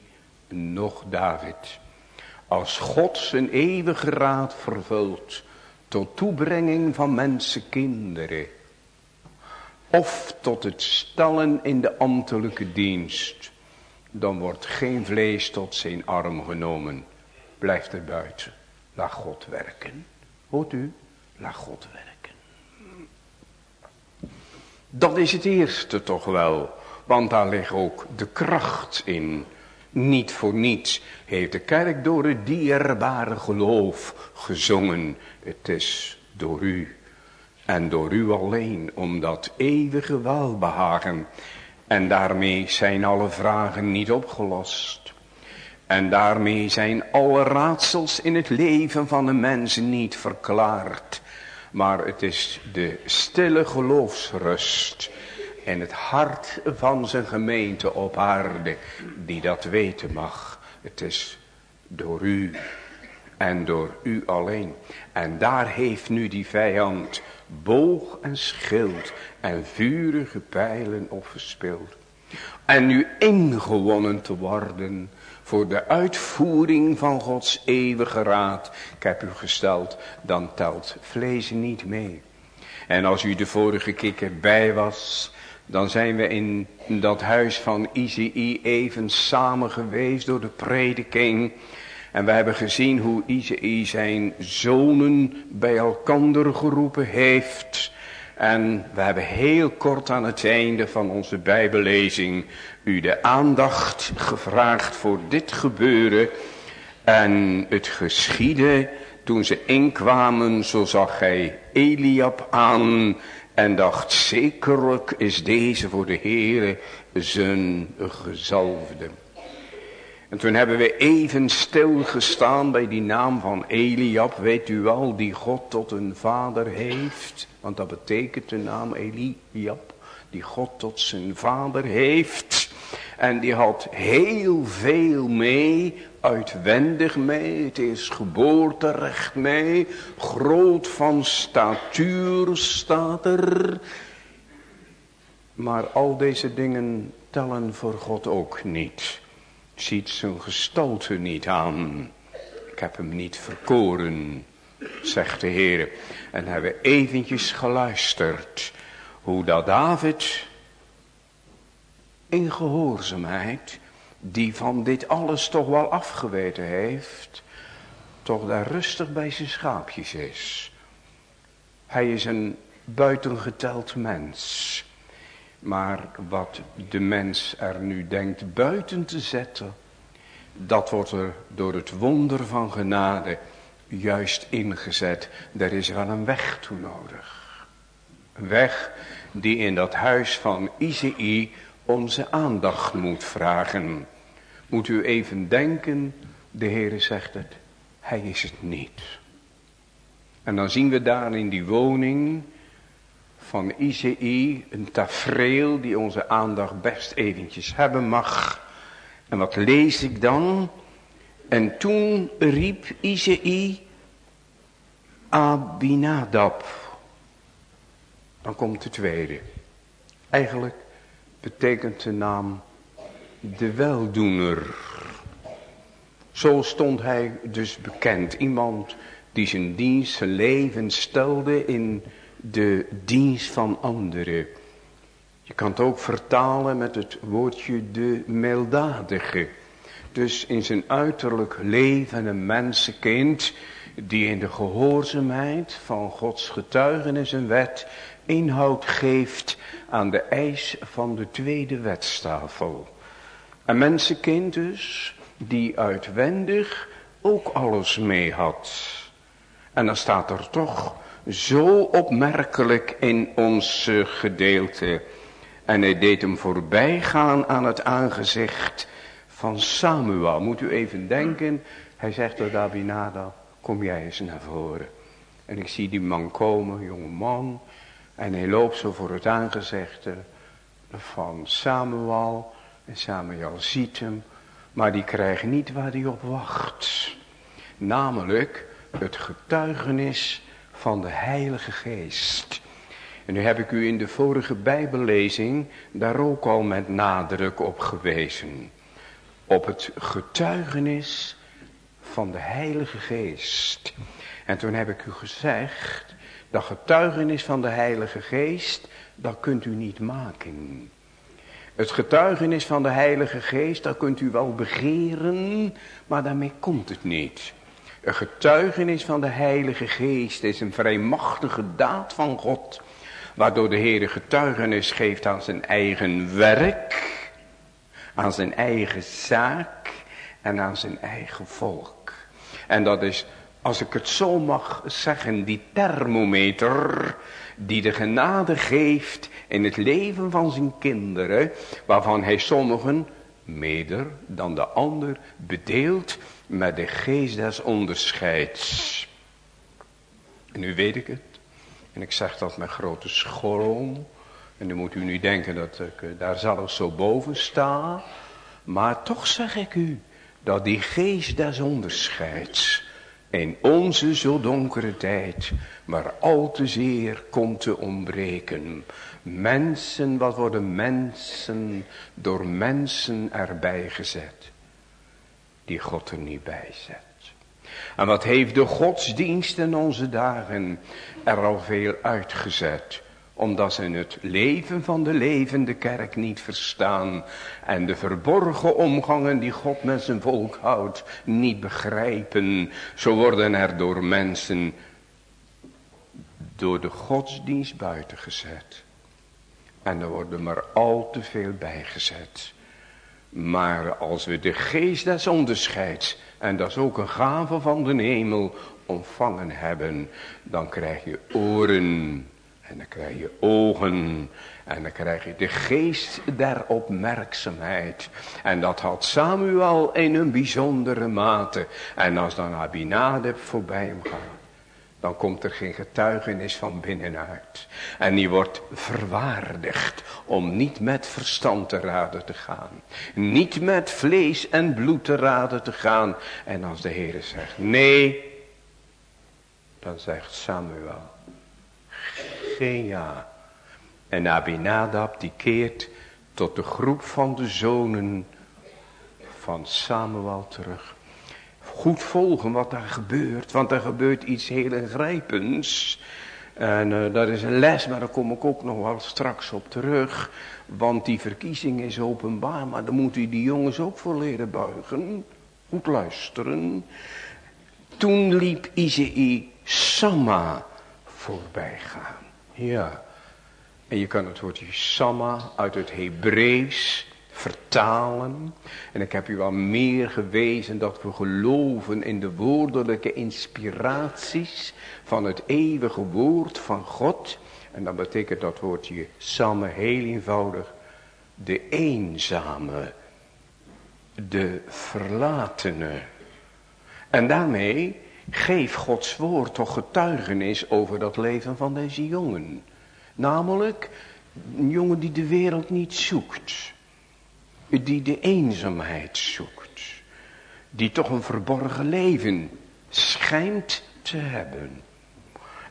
nog David. Als God zijn eeuwige raad vervult tot toebrenging van mensenkinderen. Of tot het stellen in de ambtelijke dienst. Dan wordt geen vlees tot zijn arm genomen. Blijft er buiten. Laat God werken. Hoort u? Laat God werken. Dat is het eerste toch wel. Want daar ligt ook de kracht in. Niet voor niets heeft de kerk door het dierbare geloof gezongen. Het is door u en door u alleen om dat eeuwige welbehagen. En daarmee zijn alle vragen niet opgelost. En daarmee zijn alle raadsels in het leven van de mens niet verklaard. Maar het is de stille geloofsrust in het hart van zijn gemeente op aarde die dat weten mag. Het is door u en door u alleen. En daar heeft nu die vijand boog en schild en vurige pijlen op verspeeld. En nu ingewonnen te worden voor de uitvoering van Gods eeuwige raad. Ik heb u gesteld, dan telt vlees niet mee. En als u de vorige keer bij was, dan zijn we in dat huis van Izei even samen geweest door de prediking. En we hebben gezien hoe Izei zijn zonen bij elkander geroepen heeft. En we hebben heel kort aan het einde van onze bijbellezing u de aandacht gevraagd voor dit gebeuren. En het geschiedde toen ze inkwamen, zo zag hij Eliab aan en dacht zekerlijk is deze voor de Heere zijn gezalfde. En toen hebben we even stilgestaan bij die naam van Eliab, weet u wel, die God tot een vader heeft. Want dat betekent de naam Eliab, die God tot zijn vader heeft. En die had heel veel mee, uitwendig mee, het is geboorterecht mee, groot van statuur staat er. Maar al deze dingen tellen voor God ook niet ziet zijn gestalte niet aan. Ik heb hem niet verkoren, zegt de Heer. En hebben eventjes geluisterd hoe dat David in gehoorzaamheid, die van dit alles toch wel afgeweten heeft, toch daar rustig bij zijn schaapjes is. Hij is een buitengeteld mens. Maar wat de mens er nu denkt buiten te zetten, dat wordt er door het wonder van genade juist ingezet. Er is wel een weg toe nodig. Een weg die in dat huis van Izei onze aandacht moet vragen. Moet u even denken, de Heere zegt het, hij is het niet. En dan zien we daar in die woning van Izei, een tafereel die onze aandacht best eventjes hebben mag. En wat lees ik dan? En toen riep Izei Abinadab. Dan komt de tweede. Eigenlijk betekent de naam de weldoener. Zo stond hij dus bekend. Iemand die zijn dienst, zijn leven stelde in de dienst van anderen. Je kan het ook vertalen met het woordje de meldadige. Dus in zijn uiterlijk leven een mensenkind die in de gehoorzaamheid van Gods getuigenis en wet inhoud geeft aan de eis van de tweede wetstafel. Een mensenkind dus die uitwendig ook alles mee had. En dan staat er toch zo opmerkelijk in ons gedeelte. En hij deed hem voorbij gaan aan het aangezicht van Samuel. Moet u even denken. Hij zegt tot Abinadab, kom jij eens naar voren. En ik zie die man komen, jonge man. En hij loopt zo voor het aangezicht van Samuel. En Samuel ziet hem. Maar die krijgt niet waar hij op wacht. Namelijk het getuigenis van de Heilige Geest. En nu heb ik u in de vorige Bijbellezing daar ook al met nadruk op gewezen. Op het getuigenis van de Heilige Geest. En toen heb ik u gezegd, dat getuigenis van de Heilige Geest, dat kunt u niet maken. Het getuigenis van de Heilige Geest, dat kunt u wel begeren, maar daarmee komt het niet. Een getuigenis van de Heilige Geest is een vrijmachtige daad van God. Waardoor de Heer getuigenis geeft aan zijn eigen werk. Aan zijn eigen zaak. En aan zijn eigen volk. En dat is, als ik het zo mag zeggen, die thermometer. Die de genade geeft in het leven van zijn kinderen. Waarvan hij sommigen, meder dan de ander, bedeelt met de geest des onderscheids. En nu weet ik het. En ik zeg dat met grote schroom. En nu moet u niet denken dat ik eh, daar zelfs zo boven sta. Maar toch zeg ik u dat die geest des onderscheids in onze zo donkere tijd maar al te zeer komt te ontbreken. Mensen, wat worden mensen door mensen erbij gezet die God er niet bij zet. En wat heeft de godsdienst in onze dagen er al veel uitgezet. Omdat ze het leven van de levende kerk niet verstaan. En de verborgen omgangen die God met zijn volk houdt niet begrijpen. Zo worden er door mensen door de godsdienst buiten gezet. En er worden maar al te veel bijgezet. Maar als we de geest des onderscheids, en dat is ook een gave van de hemel, ontvangen hebben, dan krijg je oren, en dan krijg je ogen, en dan krijg je de geest der opmerkzaamheid. En dat had Samuel in een bijzondere mate. En als dan Abinadab voorbij hem gaat, dan komt er geen getuigenis van binnenuit. En die wordt verwaardigd om niet met verstand te raden te gaan. Niet met vlees en bloed te raden te gaan. En als de Heer zegt nee, dan zegt Samuel ja. En Abinadab die keert tot de groep van de zonen van Samuel terug goed volgen wat daar gebeurt. Want er gebeurt iets heel ingrijpends. En uh, dat is een les, maar daar kom ik ook nog wel straks op terug. Want die verkiezing is openbaar, maar dan moeten die jongens ook voor leren buigen. Goed luisteren. Toen liep Izei Sama voorbij gaan. Ja. En je kan het woordje Sama uit het Hebreeuws vertalen. En ik heb u al meer gewezen dat we geloven in de woordelijke inspiraties van het eeuwige woord van God. En dan betekent dat woordje samen heel eenvoudig. De eenzame, de verlatene. En daarmee geeft Gods woord toch getuigenis over dat leven van deze jongen. Namelijk een jongen die de wereld niet zoekt die de eenzaamheid zoekt. Die toch een verborgen leven schijnt te hebben.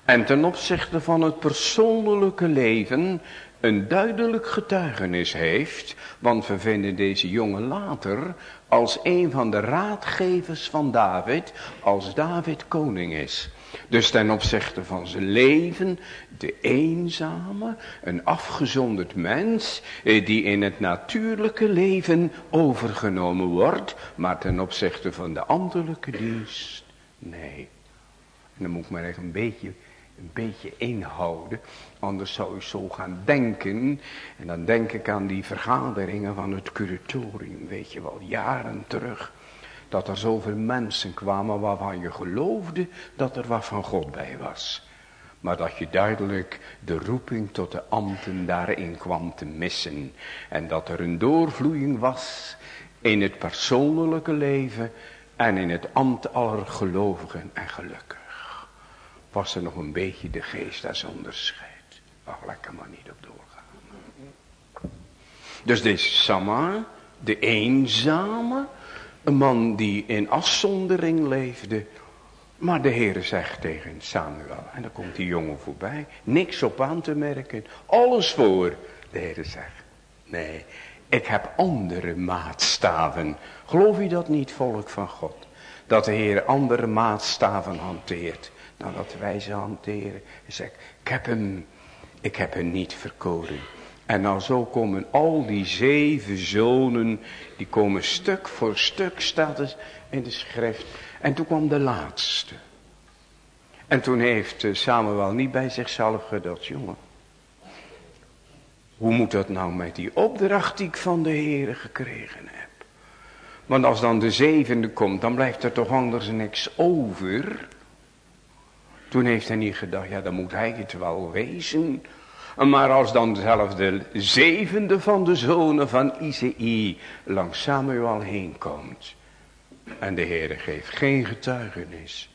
En ten opzichte van het persoonlijke leven een duidelijk getuigenis heeft, want we vinden deze jongen later als een van de raadgevers van David, als David koning is. Dus ten opzichte van zijn leven, de eenzame, een afgezonderd mens, eh, die in het natuurlijke leven overgenomen wordt, maar ten opzichte van de anderlijke dienst, nee. En dan moet ik maar echt een beetje, een beetje inhouden, anders zou je zo gaan denken. En dan denk ik aan die vergaderingen van het curatorium, weet je wel, jaren terug dat er zoveel mensen kwamen waarvan je geloofde dat er wat van God bij was. Maar dat je duidelijk de roeping tot de ambten daarin kwam te missen. En dat er een doorvloeiing was in het persoonlijke leven en in het ambt aller gelovigen en gelukkig. Was er nog een beetje de geest als onderscheid. Ach, lekker maar niet op doorgaan. Dus deze Sama, de eenzame, een man die in afzondering leefde. Maar de Heere zegt tegen Samuel. En dan komt die jongen voorbij. Niks op aan te merken. Alles voor. De Heere zegt. Nee, ik heb andere maatstaven. Geloof je dat niet, volk van God? Dat de Heer andere maatstaven hanteert. Dan dat wij ze hanteren. Hij zegt, ik heb hem, ik heb hem niet verkoren. En nou zo komen al die zeven zonen, die komen stuk voor stuk, staat het in de schrift. En toen kwam de laatste. En toen heeft eh, Samuel niet bij zichzelf gedacht, jongen. Hoe moet dat nou met die opdracht die ik van de Heer gekregen heb? Want als dan de zevende komt, dan blijft er toch anders niks over. Toen heeft hij niet gedacht, ja dan moet hij het wel wezen. Maar als dan zelfs de zevende van de zonen van Izei langs Samuel heen komt. En de Heere geeft geen getuigenis.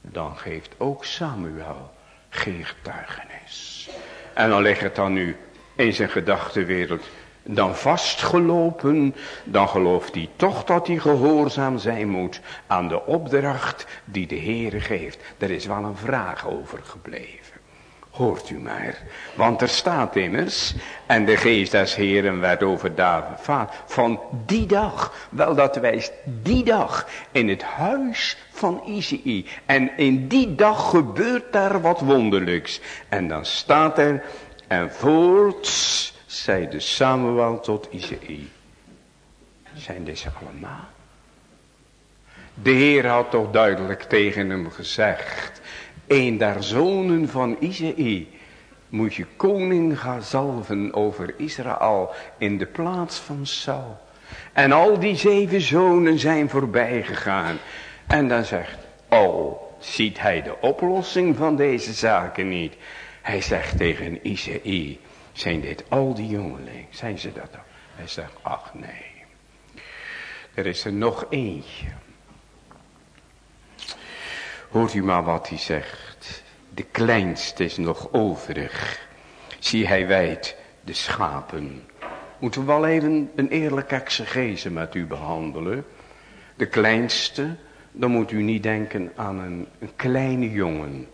Dan geeft ook Samuel geen getuigenis. En dan ligt het dan nu in zijn gedachtenwereld dan vastgelopen, dan gelooft hij toch dat hij gehoorzaam zijn moet aan de opdracht die de Heere geeft. Er is wel een vraag over gebleven. Hoort u maar. Want er staat immers. En de geest des heren werd over David vaat. Van die dag. Wel dat wijst die dag. In het huis van Izei. En in die dag gebeurt daar wat wonderlijks. En dan staat er. En voorts zeide Samuel tot Izei. Zijn deze allemaal? De Heer had toch duidelijk tegen hem gezegd. Een der zonen van Izei moet je koning gaan zalven over Israël in de plaats van Saul. En al die zeven zonen zijn voorbij gegaan. En dan zegt, oh, ziet hij de oplossing van deze zaken niet? Hij zegt tegen Izei, zijn dit al die jongelingen? Zijn ze dat? Hij zegt, ach nee. Er is er nog eentje. Hoort u maar wat hij zegt. De kleinste is nog overig. Zie hij wijt de schapen. Moeten we wel even een eerlijke exegese met u behandelen. De kleinste, dan moet u niet denken aan een, een kleine jongen.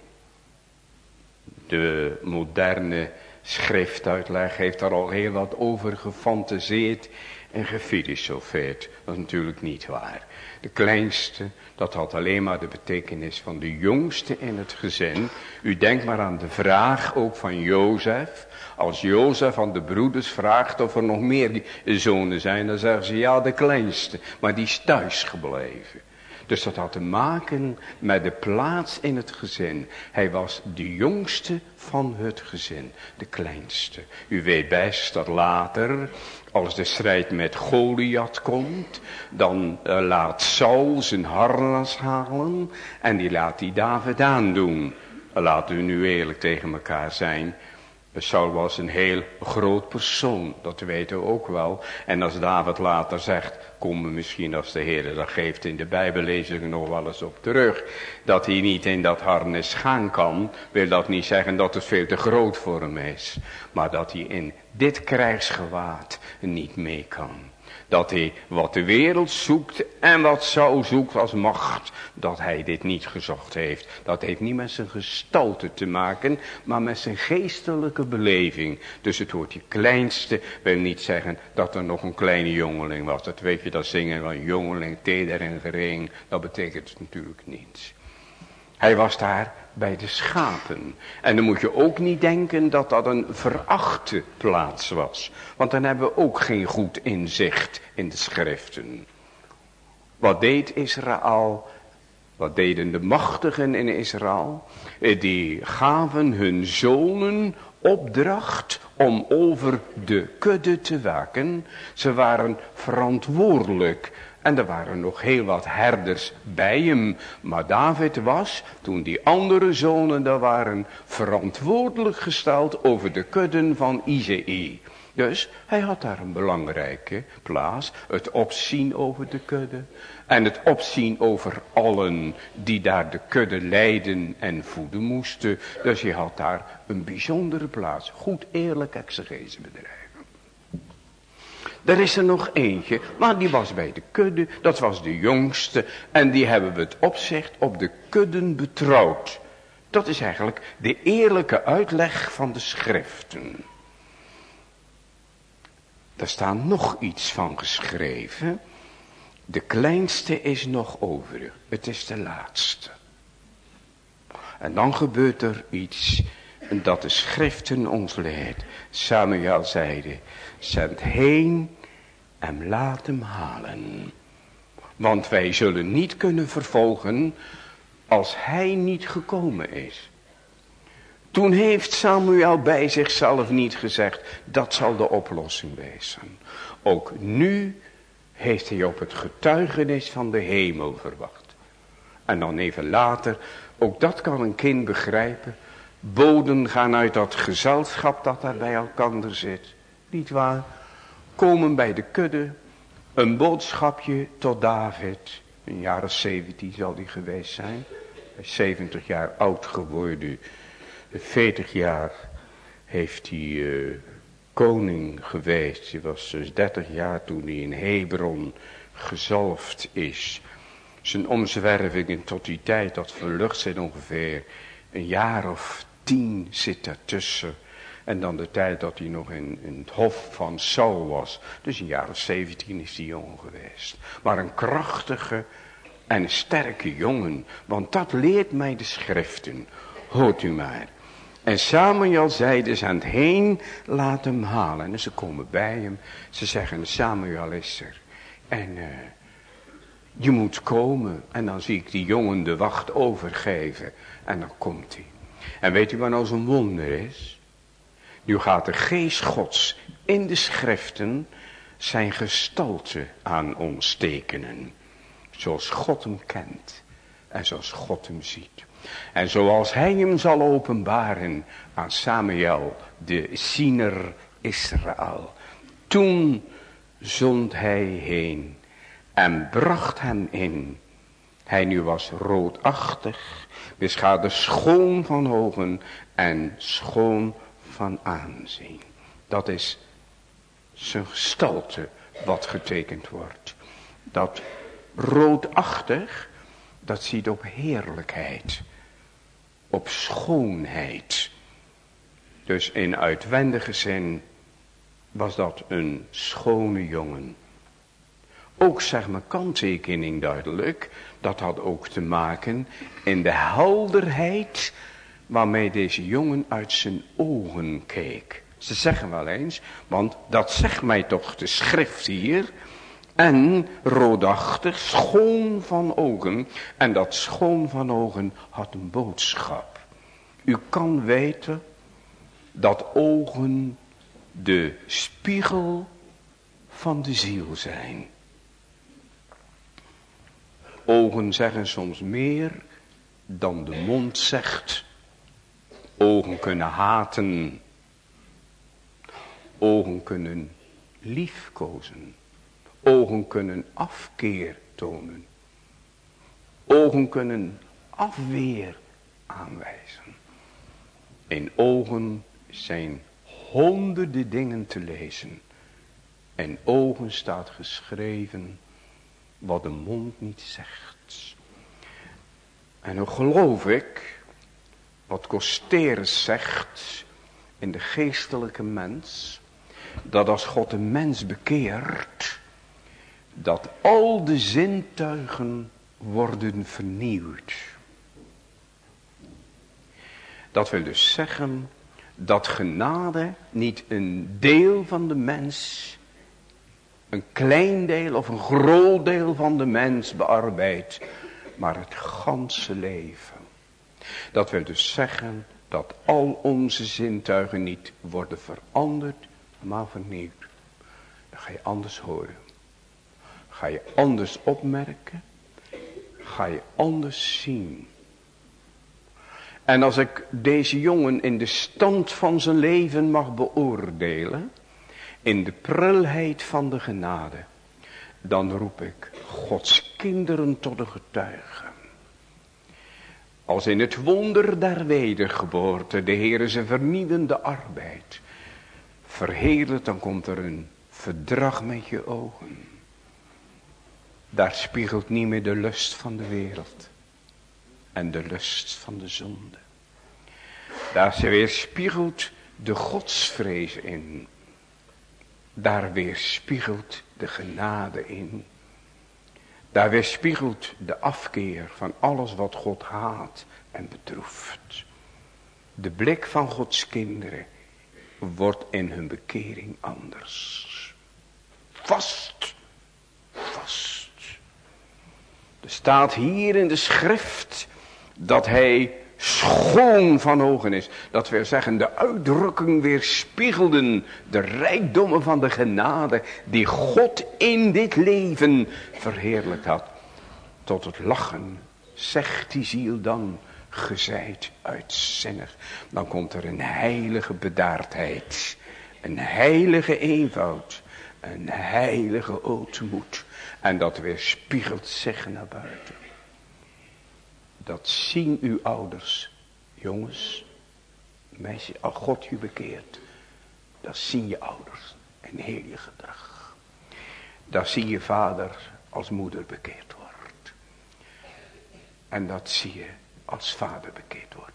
De moderne schriftuitleg heeft daar al heel wat over gefantaseerd en gefilosofeerd. Dat is natuurlijk niet waar. De kleinste, dat had alleen maar de betekenis van de jongste in het gezin. U denkt maar aan de vraag ook van Jozef. Als Jozef aan de broeders vraagt of er nog meer zonen zijn, dan zeggen ze ja, de kleinste. Maar die is thuis gebleven. Dus dat had te maken met de plaats in het gezin. Hij was de jongste van het gezin, de kleinste. U weet best dat later, als de strijd met Goliath komt, dan uh, laat Saul zijn harnas halen en die laat die David aandoen. Laten we nu eerlijk tegen elkaar zijn. Saul was een heel groot persoon, dat weten we ook wel. En als David later zegt, komen misschien als de Heer dat geeft in de Bijbellezing nog wel eens op terug. Dat hij niet in dat harnes gaan kan, wil dat niet zeggen dat het veel te groot voor hem is. Maar dat hij in dit krijgsgewaad niet mee kan. Dat hij wat de wereld zoekt en wat zou zoekt als macht. Dat hij dit niet gezocht heeft. Dat heeft niet met zijn gestalte te maken. Maar met zijn geestelijke beleving. Dus het woordje kleinste wil niet zeggen dat er nog een kleine jongeling was. Dat weet je dat zingen van jongeling, teder en gering. Dat betekent natuurlijk niet. Hij was daar bij de schapen. En dan moet je ook niet denken dat dat een verachte plaats was. Want dan hebben we ook geen goed inzicht in de schriften. Wat deed Israël? Wat deden de machtigen in Israël? Eh, die gaven hun zonen opdracht om over de kudde te waken. Ze waren verantwoordelijk en er waren nog heel wat herders bij hem. Maar David was, toen die andere zonen daar waren, verantwoordelijk gesteld over de kudden van Izei. Dus hij had daar een belangrijke plaats. Het opzien over de kudde. En het opzien over allen die daar de kudde leiden en voeden moesten. Dus hij had daar een bijzondere plaats. Goed eerlijk exegese bedrijf. Er is er nog eentje, maar die was bij de kudde, dat was de jongste. En die hebben we het opzicht op de kudden betrouwd. Dat is eigenlijk de eerlijke uitleg van de schriften. Daar staat nog iets van geschreven. De kleinste is nog over. Het is de laatste. En dan gebeurt er iets dat de schriften ons leert. Samuel zeide, zend heen en laat hem halen. Want wij zullen niet kunnen vervolgen als hij niet gekomen is. Toen heeft Samuel bij zichzelf niet gezegd, dat zal de oplossing wezen. Ook nu heeft hij op het getuigenis van de hemel verwacht. En dan even later, ook dat kan een kind begrijpen. Boden gaan uit dat gezelschap dat daar bij elkaar zit. Niet waar? Komen bij de kudde. Een boodschapje tot David. Jaar of 17 zal die geweest zijn. Hij is 70 jaar oud geworden. 40 jaar heeft hij uh, koning geweest. Hij was dus 30 jaar toen hij in Hebron gezalfd is. Zijn omzwervingen tot die tijd, dat verlucht zijn ongeveer een jaar of tien zit ertussen. En dan de tijd dat hij nog in, in het hof van Saul was. Dus een jaar of 17 is die jongen geweest. Maar een krachtige en sterke jongen. Want dat leert mij de schriften. Hoort u maar. En Samuel zei dus aan het heen, laat hem halen. En ze komen bij hem. Ze zeggen, Samuel is er. En uh, je moet komen. En dan zie ik die jongen de wacht overgeven. En dan komt hij. En weet u wat nou zo'n wonder is? Nu gaat de geest gods in de schriften zijn gestalte aan ons tekenen. Zoals God hem kent en zoals God hem ziet. En zoals hij hem zal openbaren aan Samuel, de ziener Israël. Toen zond hij heen en bracht hem in. Hij nu was roodachtig, beschaarde schoon van ogen en schoon van aanzien. Dat is zijn gestalte wat getekend wordt. Dat roodachtig, dat ziet op heerlijkheid, op schoonheid. Dus in uitwendige zin was dat een schone jongen. Ook zeg mijn kanttekening duidelijk, dat had ook te maken in de helderheid waarmee deze jongen uit zijn ogen keek. Ze zeggen wel eens, want dat zegt mij toch de schrift hier. En roodachtig, schoon van ogen. En dat schoon van ogen had een boodschap. U kan weten dat ogen de spiegel van de ziel zijn. Ogen zeggen soms meer dan de mond zegt. Ogen kunnen haten. Ogen kunnen liefkozen. Ogen kunnen afkeer tonen. Ogen kunnen afweer aanwijzen. In ogen zijn honderden dingen te lezen. en ogen staat geschreven wat de mond niet zegt. En nu geloof ik wat Costerus zegt in de geestelijke mens, dat als God een mens bekeert, dat al de zintuigen worden vernieuwd. Dat wil dus zeggen dat genade niet een deel van de mens, een klein deel of een groot deel van de mens bearbeidt, maar het ganse leven. Dat wil dus zeggen dat al onze zintuigen niet worden veranderd, maar vernieuwd. Dan ga je anders horen. Ga je anders opmerken. Ga je anders zien. En als ik deze jongen in de stand van zijn leven mag beoordelen, in de prulheid van de genade, dan roep ik Gods kinderen tot de getuigen. Als in het wonder der wedergeboorte de Heer zijn vernieuwende arbeid verheerlijkt, dan komt er een verdrag met je ogen. Daar spiegelt niet meer de lust van de wereld en de lust van de zonde. Daar weerspiegelt de godsvrees in. Daar weerspiegelt de genade in. Daar weerspiegelt de afkeer van alles wat God haat en bedroeft. De blik van Gods kinderen wordt in hun bekering anders. Vast, vast. Er staat hier in de schrift dat hij schoon van ogen is. Dat wil zeggen de uitdrukking weerspiegelden de rijkdommen van de genade die God in dit leven verheerlijkt had. Tot het lachen zegt die ziel dan gezeid uitzinnig. Dan komt er een heilige bedaardheid. Een heilige eenvoud. Een heilige ootmoed. En dat weerspiegelt zich naar buiten. Dat zien uw ouders, jongens, meisjes, als God je bekeert. Dat zien je ouders en heel je gedrag. Dat zie je vader als moeder bekeerd wordt. En dat zie je als vader bekeerd wordt.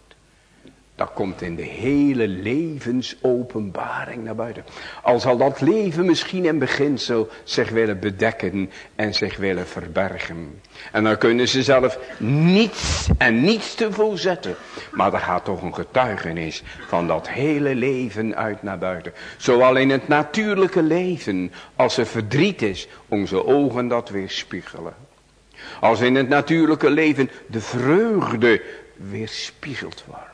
Dat komt in de hele levensopenbaring naar buiten. Al zal dat leven misschien in beginsel zich willen bedekken en zich willen verbergen. En dan kunnen ze zelf niets en niets te volzetten. Maar er gaat toch een getuigenis van dat hele leven uit naar buiten. Zowel in het natuurlijke leven als er verdriet is, onze ogen dat weerspiegelen. Als in het natuurlijke leven de vreugde weerspiegeld wordt.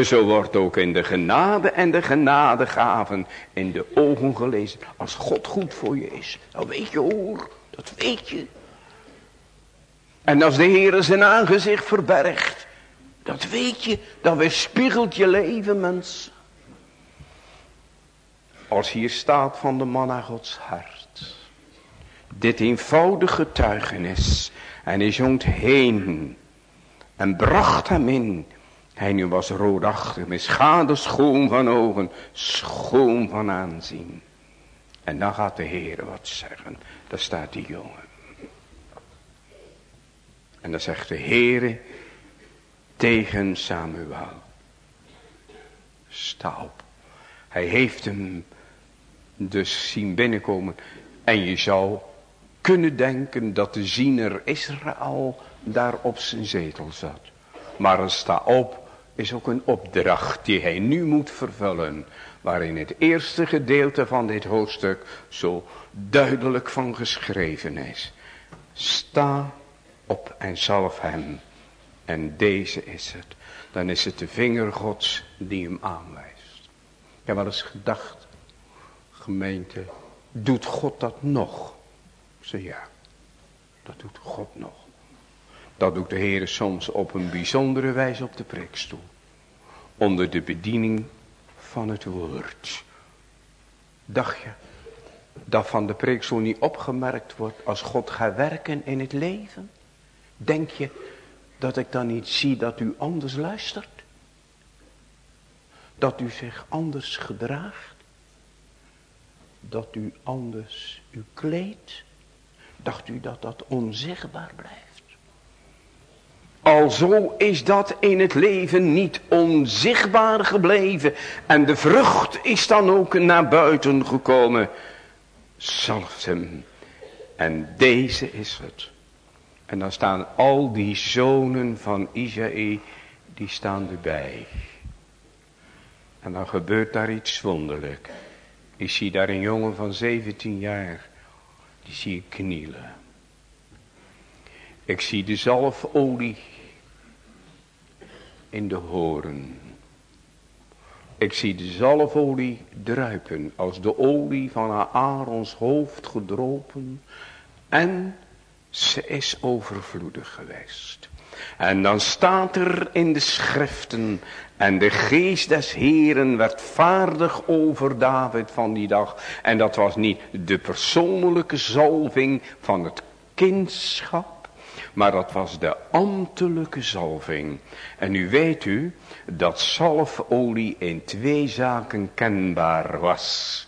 Zo wordt ook in de genade en de genadegaven in de ogen gelezen. Als God goed voor je is. Dat weet je hoor. Dat weet je. En als de Heer zijn aangezicht verbergt. Dat weet je. Dan weerspiegelt je leven mens. Als hier staat van de man naar Gods hart. Dit eenvoudige getuigenis. En hij zongt heen. En bracht hem in hij nu was roodachtig, met schade schoon van ogen, schoon van aanzien. En dan gaat de Heer wat zeggen. Daar staat die jongen. En dan zegt de Heer tegen Samuel. Sta op. Hij heeft hem dus zien binnenkomen. En je zou kunnen denken dat de ziener Israël daar op zijn zetel zat. Maar sta op is ook een opdracht die hij nu moet vervullen. Waarin het eerste gedeelte van dit hoofdstuk zo duidelijk van geschreven is. Sta op en zalf hem. En deze is het. Dan is het de vinger gods die hem aanwijst. Ik heb wel eens gedacht. Gemeente, doet God dat nog? Ik zei ja, dat doet God nog. Dat doet de Heer soms op een bijzondere wijze op de preekstoel. Onder de bediening van het woord. Dacht je dat van de preekstoel niet opgemerkt wordt als God gaat werken in het leven? Denk je dat ik dan niet zie dat u anders luistert? Dat u zich anders gedraagt? dat u anders u kleedt? Dacht u dat dat onzichtbaar blijft? Alzo is dat in het leven niet onzichtbaar gebleven. En de vrucht is dan ook naar buiten gekomen. Zalft hem. En deze is het. En dan staan al die zonen van Isaïe, die staan erbij. En dan gebeurt daar iets wonderlijk. Ik zie daar een jongen van 17 jaar. Die zie ik knielen. Ik zie de zalfolie in de horen. Ik zie de zalfolie druipen als de olie van Aarons hoofd gedropen. En ze is overvloedig geweest. En dan staat er in de schriften. En de geest des Heren werd vaardig over David van die dag. En dat was niet de persoonlijke zalving van het kindschap. Maar dat was de ambtelijke zalving. En nu weet u dat zalfolie in twee zaken kenbaar was.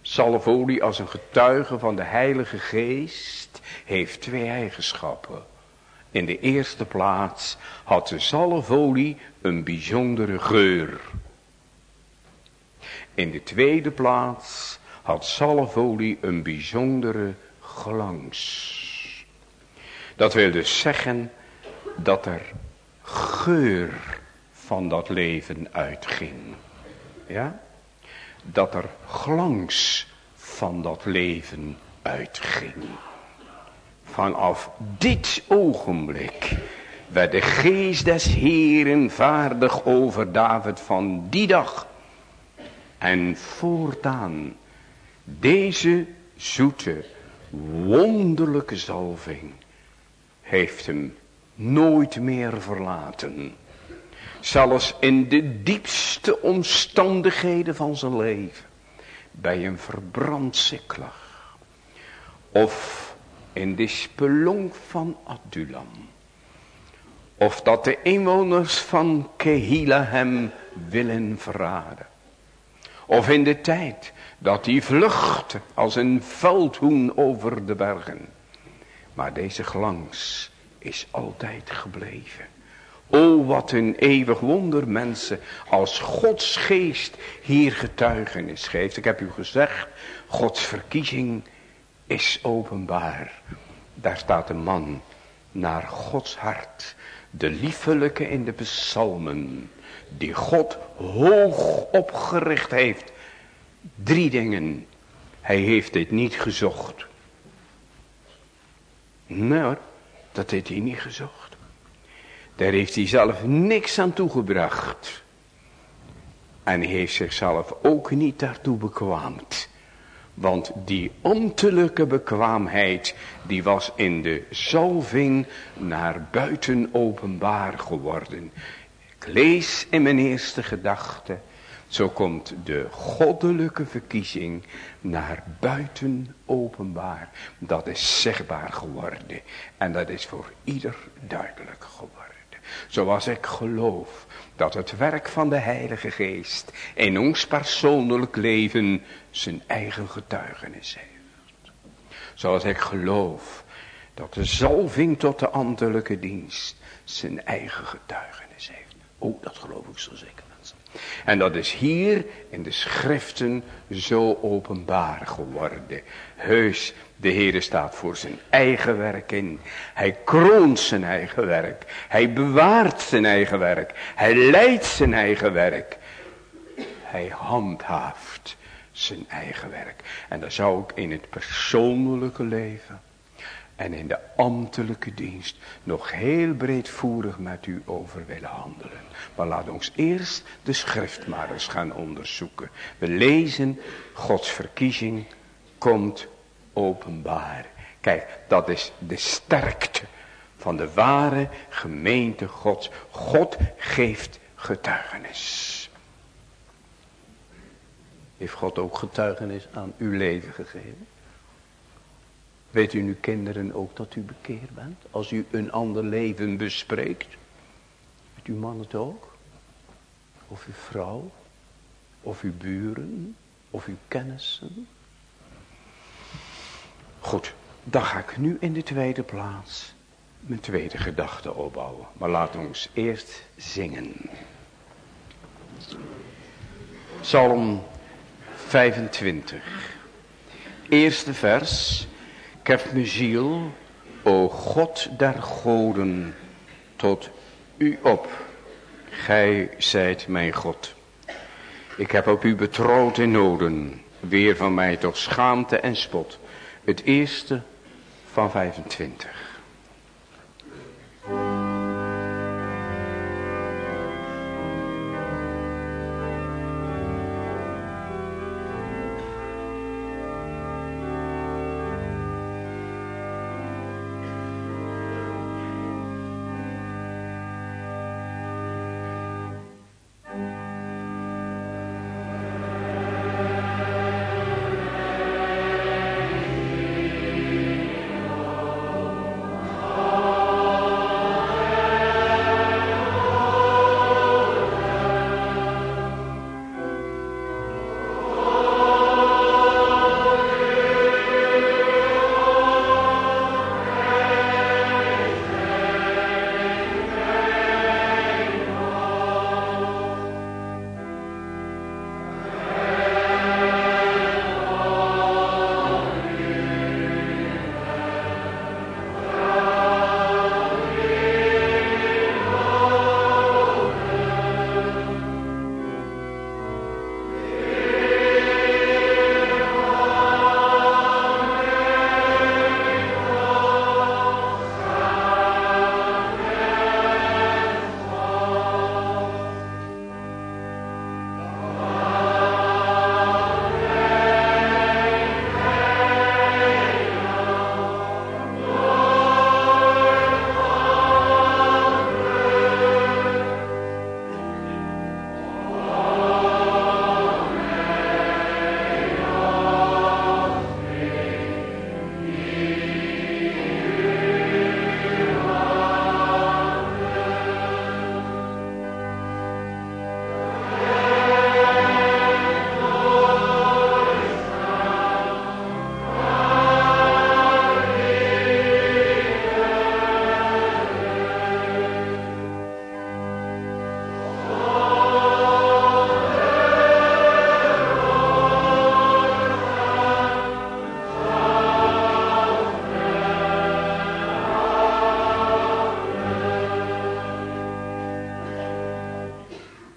Zalfolie als een getuige van de heilige geest heeft twee eigenschappen. In de eerste plaats had de zalfolie een bijzondere geur. In de tweede plaats had zalfolie een bijzondere glans. Dat wil dus zeggen dat er geur van dat leven uitging. Ja? Dat er glans van dat leven uitging. Vanaf dit ogenblik werd de geest des Heeren vaardig over David van die dag. En voortaan deze zoete, wonderlijke zalving heeft hem nooit meer verlaten. Zelfs in de diepste omstandigheden van zijn leven. Bij een verbrand siklag. Of in de spelonk van Adulam. Of dat de inwoners van Kehila hem willen verraden. Of in de tijd dat hij vlucht als een veldhoen over de bergen. Maar deze glans is altijd gebleven. O wat een eeuwig wonder mensen als Gods geest hier getuigenis geeft. Ik heb u gezegd, Gods verkiezing is openbaar. Daar staat een man naar Gods hart. De liefelijke in de psalmen. Die God hoog opgericht heeft. Drie dingen. Hij heeft dit niet gezocht. Hoor, dat heeft hij niet gezocht. Daar heeft hij zelf niks aan toegebracht. En heeft zichzelf ook niet daartoe bekwaamd. Want die ambtelijke bekwaamheid, die was in de zalving naar buiten openbaar geworden. Ik lees in mijn eerste gedachte, zo komt de goddelijke verkiezing naar buiten openbaar. Dat is zichtbaar geworden. En dat is voor ieder duidelijk geworden. Zoals ik geloof dat het werk van de Heilige Geest in ons persoonlijk leven zijn eigen getuigenis heeft. Zoals ik geloof dat de zalving tot de ambtelijke dienst zijn eigen getuigenis heeft. Oh, dat geloof ik zo zeker. En dat is hier in de schriften zo openbaar geworden. Heus, de Heere staat voor zijn eigen werk in. Hij kroont zijn eigen werk. Hij bewaart zijn eigen werk. Hij leidt zijn eigen werk. Hij handhaaft zijn eigen werk. En daar zou ik in het persoonlijke leven en in de ambtelijke dienst nog heel breedvoerig met u over willen handelen. Maar laat ons eerst de schrift gaan onderzoeken. We lezen, Gods verkiezing komt openbaar. Kijk, dat is de sterkte van de ware gemeente Gods. God geeft getuigenis. Heeft God ook getuigenis aan uw leven gegeven? Weet u nu kinderen ook dat u bekeerd bent? Als u een ander leven bespreekt. Weet uw man het ook? Of uw vrouw? Of uw buren? of uw kennissen? Goed, dan ga ik nu in de tweede plaats mijn tweede gedachte opbouwen. Maar we ons eerst zingen. Psalm 25. Eerste vers. Kef me ziel, o God der goden, tot u op. Gij zijt mijn God. Ik heb op u betrouwd in noden, weer van mij toch schaamte en spot. Het eerste van 25.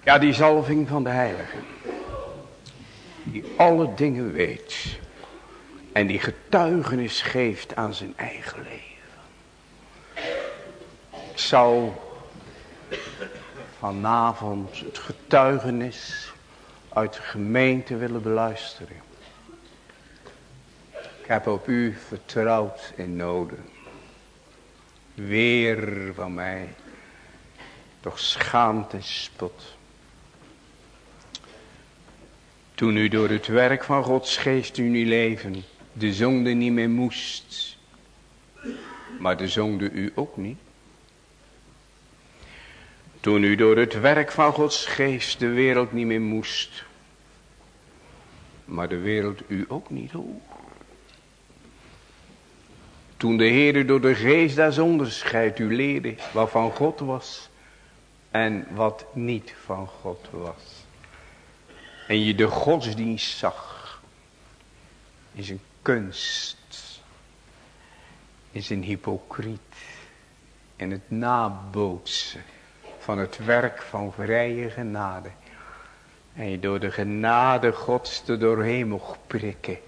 Ja, die zalving van de heilige. Die alle dingen weet. En die getuigenis geeft aan zijn eigen leven. Ik zou vanavond het getuigenis uit de gemeente willen beluisteren. Ik heb op u vertrouwd in noden. Weer van mij. Toch schaamt en spot. Toen u door het werk van Gods geest in uw leven de zonde niet meer moest. Maar de zonde u ook niet. Toen u door het werk van Gods geest de wereld niet meer moest. Maar de wereld u ook niet hoor. Toen de Heer door de geest des onderscheid u leerde wat van God was en wat niet van God was. En je de godsdienst zag. Is een kunst. Is een hypocriet. En het nabootsen van het werk van vrije genade. En je door de genade gods er doorheen prikken.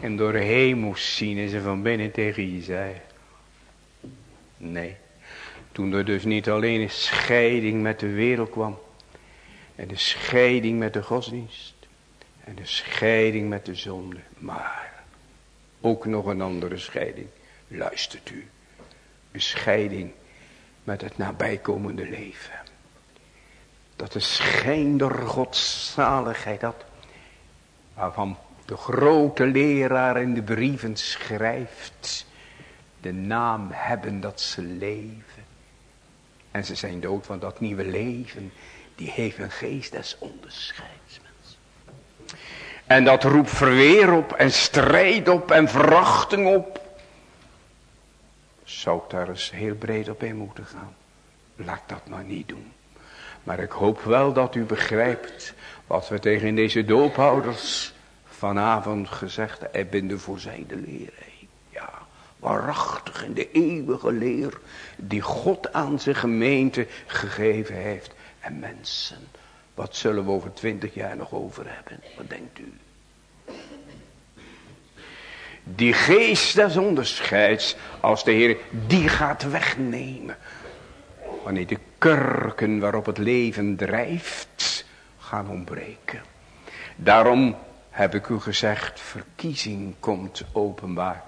En doorheen moest zien en ze van binnen tegen je zei. Nee. Toen er dus niet alleen een scheiding met de wereld kwam. En de scheiding met de godsdienst. En de scheiding met de zonde. Maar ook nog een andere scheiding. Luistert u. Een scheiding met het nabijkomende leven. Dat de schijn der godzaligheid dat. Waarvan de grote leraar in de brieven schrijft. De naam hebben dat ze leven. En ze zijn dood van dat nieuwe leven die heeft een geest des onderscheids, En dat roept verweer op en strijd op en verachting op. Zou ik daar eens heel breed op in moeten gaan? Laat dat maar niet doen. Maar ik hoop wel dat u begrijpt wat we tegen deze doophouders vanavond gezegd hebben de voorzijde leer. Ja, waarachtig in de eeuwige leer die God aan zijn gemeente gegeven heeft. En mensen, wat zullen we over twintig jaar nog over hebben? Wat denkt u? Die geest des onderscheids, als de Heer, die gaat wegnemen. Wanneer de kurken waarop het leven drijft, gaan ontbreken. Daarom heb ik u gezegd, verkiezing komt openbaar.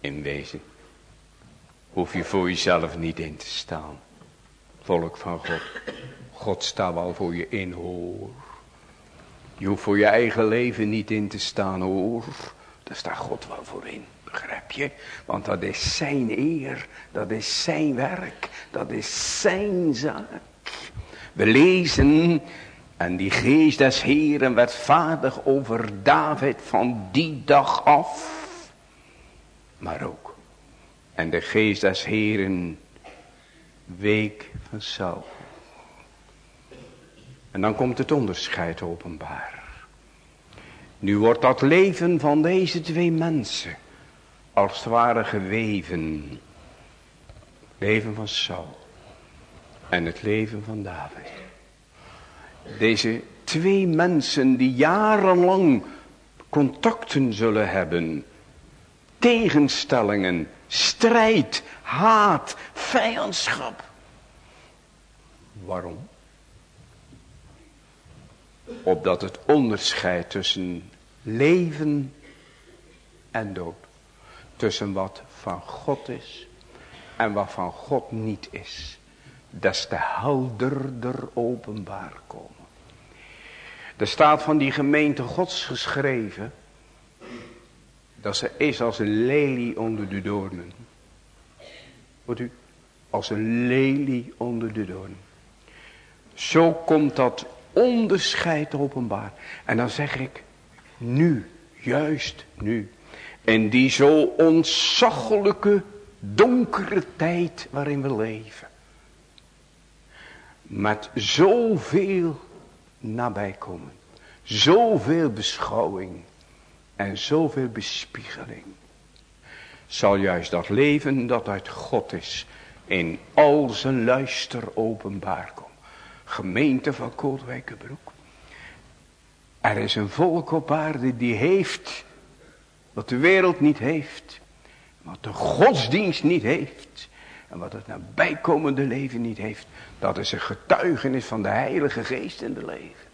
In wezen hoef je voor jezelf niet in te staan. Volk van God. God staat wel voor je in hoor. Je hoeft voor je eigen leven niet in te staan hoor. Daar staat God wel voor in. Begrijp je? Want dat is zijn eer. Dat is zijn werk. Dat is zijn zaak. We lezen. En die geest des Heren werd vaardig over David van die dag af. Maar ook. En de geest des Heren week van Saul. En dan komt het onderscheid openbaar. Nu wordt dat leven van deze twee mensen als het ware geweven. Leven van Saul en het leven van David. Deze twee mensen die jarenlang contacten zullen hebben. Tegenstellingen, strijd, haat, vijandschap. Waarom? Opdat het onderscheid tussen leven en dood. Tussen wat van God is en wat van God niet is. Des te helderder openbaar komen. Er staat van die gemeente gods geschreven. Dat ze is als een lelie onder de doornen. Hoort u? Als een lelie onder de doornen. Zo komt dat onderscheid openbaar. En dan zeg ik, nu, juist nu. In die zo ontzaglijke, donkere tijd waarin we leven. Met zoveel nabijkomen. Zoveel beschouwing. En zoveel bespiegeling. Zal juist dat leven dat uit God is. In al zijn luister openbaar komen gemeente van Kootwijkenbroek. Er is een volk op aarde die heeft wat de wereld niet heeft. Wat de godsdienst niet heeft. En wat het nabijkomende leven niet heeft. Dat is een getuigenis van de Heilige Geest in de leven.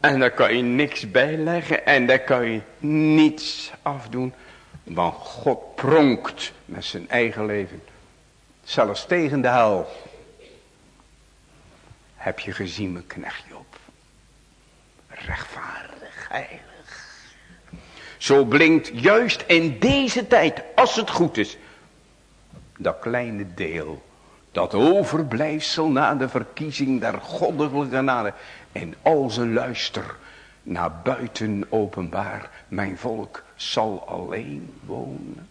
En daar kan je niks bijleggen en daar kan je niets afdoen. Want God pronkt met zijn eigen leven. Zelfs tegen de hel. Heb je gezien mijn knecht Job. Rechtvaardig, heilig. Zo blinkt juist in deze tijd, als het goed is. Dat kleine deel. Dat overblijfsel na de verkiezing der goddelijke genade. En al zijn luister naar buiten openbaar. Mijn volk zal alleen wonen.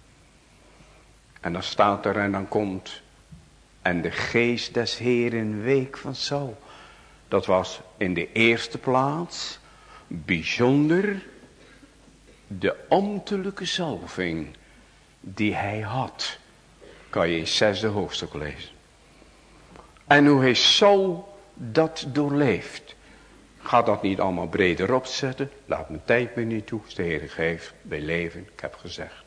En dan staat er en dan komt. En de geest des Heeren week van Saul. Dat was in de eerste plaats bijzonder de ambtelijke zalving die hij had. Kan je in zesde hoofdstuk lezen. En hoe hij Saul dat doorleeft. Ga dat niet allemaal breder opzetten. Laat mijn tijd me niet toe. De Heer geeft, bij leven. Ik heb gezegd.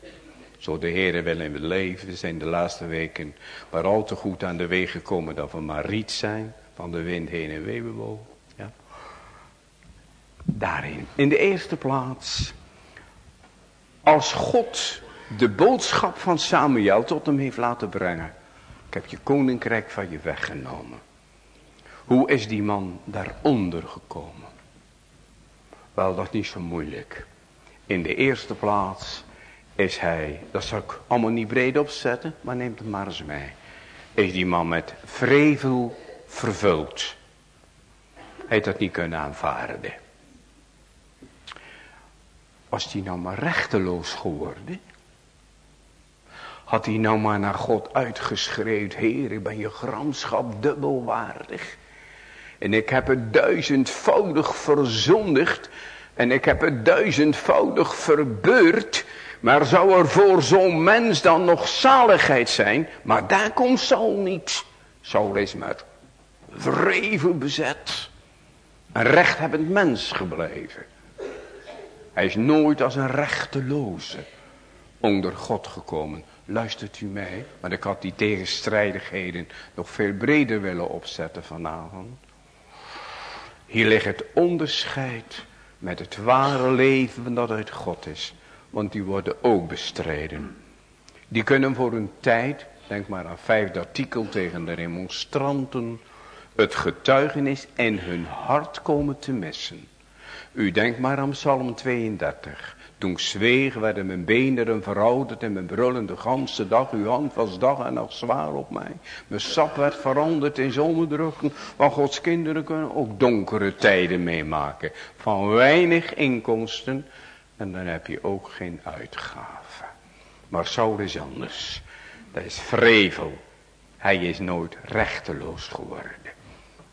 Zo de Heer wil in het leven. We zijn de laatste weken maar al te goed aan de weg gekomen dat we maar riet zijn. Van de wind heen en weer. Ja. Daarin. In de eerste plaats. Als God de boodschap van Samuel tot hem heeft laten brengen. Ik heb je koninkrijk van je weggenomen. Hoe is die man daaronder gekomen? Wel, dat is niet zo moeilijk. In de eerste plaats is hij, dat zal ik allemaal niet breed opzetten, maar neemt het maar eens mee. Is die man met vrevel vervuld. Hij had dat niet kunnen aanvaarden. Was hij nou maar rechteloos geworden? Had hij nou maar naar God uitgeschreeuwd, Heer, ik ben je gramschap dubbelwaardig. En ik heb het duizendvoudig verzondigd. En ik heb het duizendvoudig verbeurd. Maar zou er voor zo'n mens dan nog zaligheid zijn? Maar daar komt Saul niet. Saul is met wrevel bezet. Een rechthebbend mens gebleven. Hij is nooit als een rechteloze onder God gekomen. Luistert u mee? Maar ik had die tegenstrijdigheden nog veel breder willen opzetten vanavond. Hier ligt het onderscheid met het ware leven dat uit God is. Want die worden ook bestreden. Die kunnen voor een tijd, denk maar aan vijfde artikel tegen de remonstranten, het getuigenis en hun hart komen te missen. U denkt maar aan Psalm 32. Toen zweeg werden mijn benen verouderd en mijn brullende ganse dag. Uw hand was dag en nacht zwaar op mij. Mijn sap werd veranderd in zomerdrukken. Want Gods kinderen kunnen ook donkere tijden meemaken. Van weinig inkomsten. En dan heb je ook geen uitgave. Maar Saul is anders. Dat is vrevel. Hij is nooit rechteloos geworden.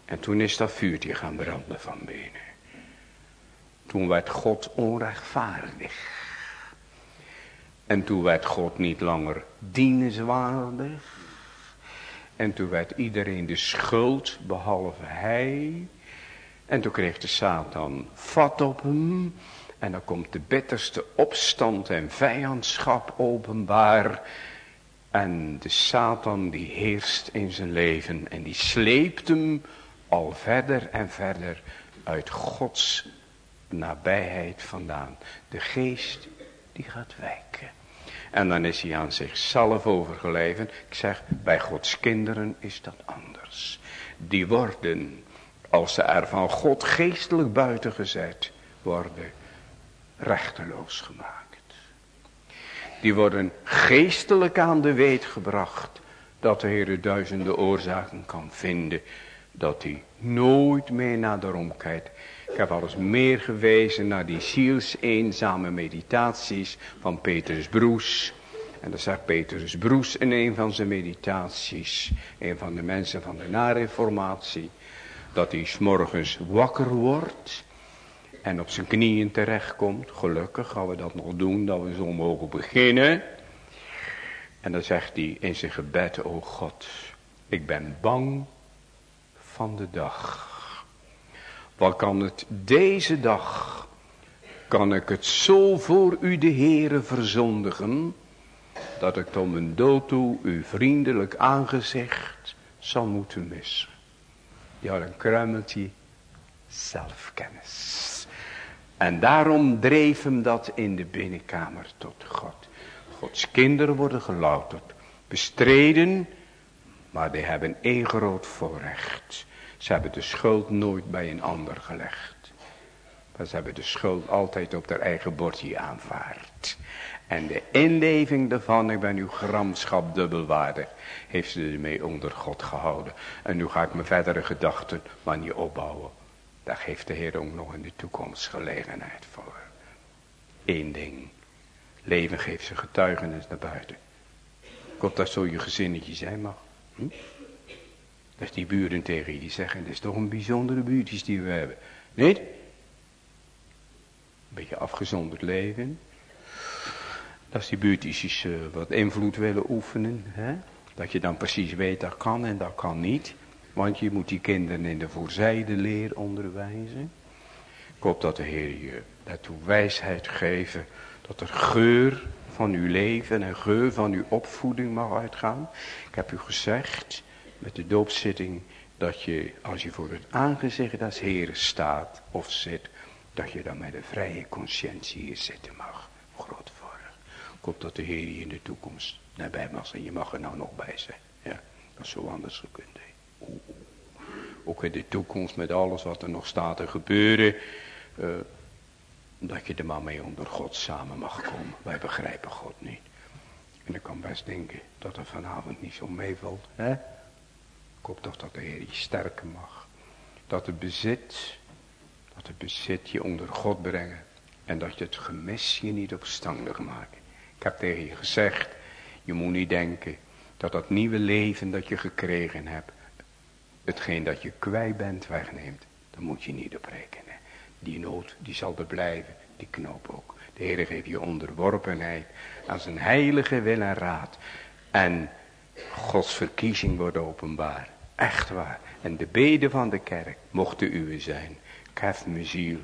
En toen is dat vuurtje gaan branden van binnen. Toen werd God onrechtvaardig. En toen werd God niet langer dienenswaardig. En toen werd iedereen de schuld, behalve hij. En toen kreeg de Satan vat op hem. En dan komt de bitterste opstand en vijandschap openbaar. En de Satan die heerst in zijn leven. En die sleept hem al verder en verder uit Gods nabijheid vandaan. De geest die gaat wijken. En dan is hij aan zichzelf overgeleverd. Ik zeg, bij Gods kinderen is dat anders. Die worden, als ze er van God geestelijk buiten gezet worden, rechteloos gemaakt. Die worden geestelijk aan de weet gebracht dat de Heer duizenden oorzaken kan vinden dat hij nooit meer naar de omkijkt. Ik heb al eens meer gewezen naar die ziels eenzame meditaties van Petrus Broes. En dan zegt Petrus Broes in een van zijn meditaties, een van de mensen van de nareformatie, dat hij s morgens wakker wordt en op zijn knieën terechtkomt. Gelukkig gaan we dat nog doen, dat we zo mogen beginnen. En dan zegt hij in zijn gebed, o God, ik ben bang van de dag. Wat kan het deze dag, kan ik het zo voor u de Heere verzondigen, dat ik tot mijn dood toe uw vriendelijk aangezicht zal moeten missen. Ja, een kruimeltje zelfkennis. En daarom dreef hem dat in de binnenkamer tot God. Gods kinderen worden gelouterd, bestreden, maar die hebben één groot voorrecht. Ze hebben de schuld nooit bij een ander gelegd. Maar ze hebben de schuld altijd op haar eigen bordje aanvaard. En de inleving daarvan, ik ben uw gramschap dubbelwaardig, heeft ze ermee onder God gehouden. En nu ga ik mijn verdere gedachten maar niet opbouwen. Daar geeft de Heer ook nog in de toekomst gelegenheid voor. Eén ding. Leven geeft zijn getuigenis naar buiten. Komt dat zo je gezinnetje zijn mag. Hm? Dat die buren tegen je zeggen, het is toch een bijzondere buurtjes die we hebben. Niet? Een beetje afgezonderd leven. Dat die buurtjes wat invloed willen oefenen. Hè? Dat je dan precies weet dat kan en dat kan niet. Want je moet die kinderen in de voorzijde leer onderwijzen. Ik hoop dat de Heer je daartoe wijsheid geven. Dat er geur van uw leven en geur van uw opvoeding mag uitgaan. Ik heb u gezegd, met de doopzitting dat je als je voor het aangezicht des Heeren staat of zit, dat je dan met een vrije conscientie hier zitten mag. Groot voorrecht. Ik hoop dat de Heer je in de toekomst nabij mag en je mag er nou nog bij zijn. Ja, dat is zo anders gekund. Ook in de toekomst met alles wat er nog staat te gebeuren. Uh, dat je er maar mee onder God samen mag komen. Wij begrijpen God niet. En ik kan best denken dat er vanavond niet zo meevalt. Hè? Ik hoop toch dat de Heer je sterken mag. Dat het bezit, dat het bezit je onder God brengen. En dat je het gemis je niet opstandig maakt. Ik heb tegen je gezegd, je moet niet denken dat dat nieuwe leven dat je gekregen hebt, hetgeen dat je kwijt bent wegneemt. Daar moet je niet op rekenen. Die nood, die zal er blijven, die knoop ook. De Heer geeft je onderworpenheid aan zijn heilige wil en raad. En Gods verkiezing wordt openbaar. Echt waar. En de beden van de kerk mochten uwe zijn. Kef mijn ziel,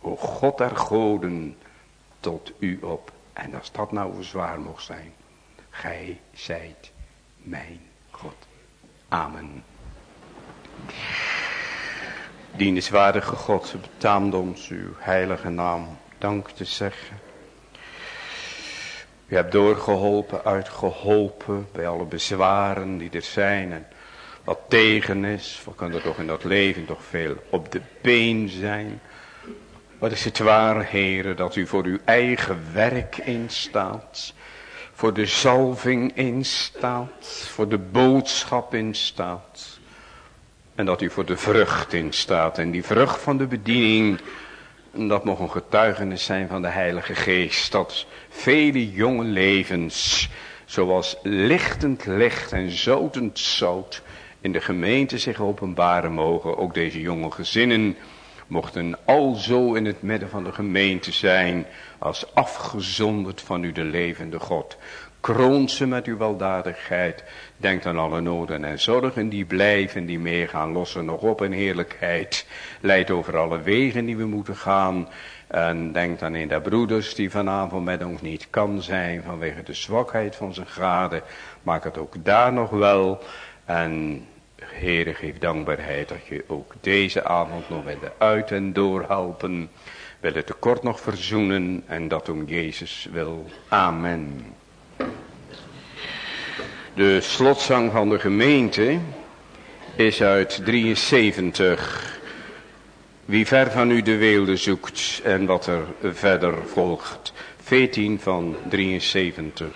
o God der goden, tot u op. En als dat nou zwaar mocht zijn. Gij zijt mijn God. Amen. Dienenswaardige God, betaamt ons uw heilige naam dank te zeggen. U hebt doorgeholpen, uitgeholpen bij alle bezwaren die er zijn en wat tegen is. We kunnen toch in dat leven toch veel op de been zijn. Wat is het waar, heren, dat u voor uw eigen werk instaat. Voor de zalving instaat. Voor de boodschap instaat. En dat u voor de vrucht instaat. En die vrucht van de bediening. Dat mag een getuigenis zijn van de Heilige Geest. Dat vele jonge levens. Zoals lichtend licht en zotend zout. In de gemeente zich openbaren mogen. Ook deze jonge gezinnen mochten alzo in het midden van de gemeente zijn, als afgezonderd van u de levende God. Kroon ze met uw weldadigheid, denk aan alle noden en zorgen die blijven, die meegaan, lossen nog op in heerlijkheid. Leid over alle wegen die we moeten gaan. En denk dan in de broeders die vanavond met ons niet kan zijn vanwege de zwakheid van zijn gade. Maak het ook daar nog wel. En Heere, geef dankbaarheid dat je ook deze avond nog wilde uit en doorhelpen. Wil het tekort nog verzoenen en dat om Jezus wil. Amen. De slotzang van de gemeente is uit 73. Wie ver van u de weelde zoekt en wat er verder volgt. 14 van 73.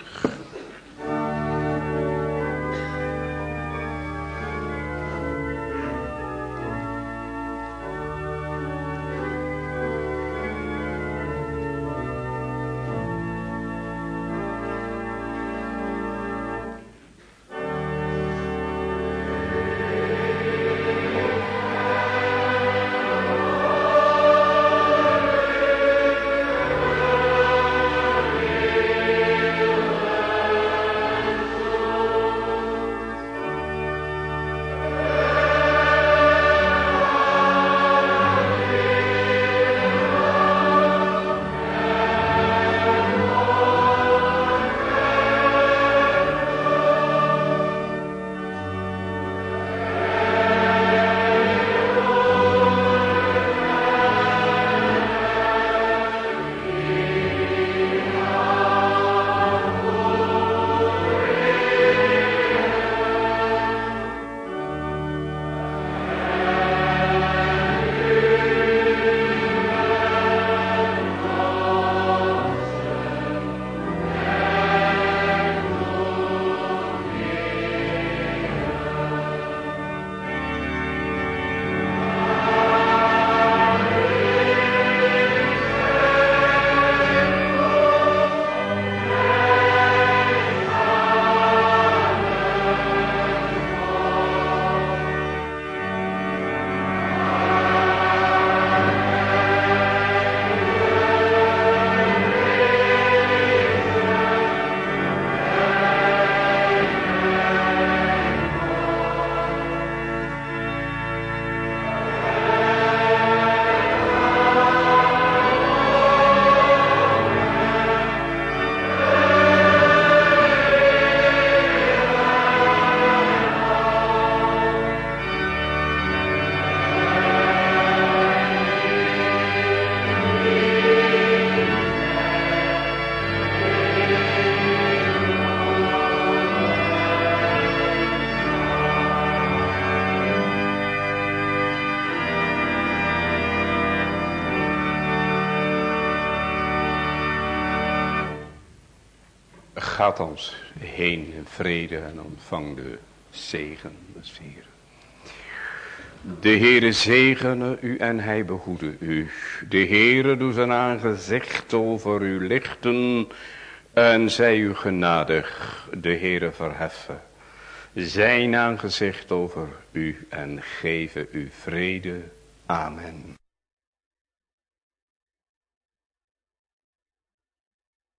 Gaat ons heen in vrede en ontvang de zegen des Heeren. De Heere zegene u en hij behoede u. De Heere doet zijn aangezicht over u lichten en zij u genadig. De Heere verheffen zijn aangezicht over u en geven u vrede. Amen.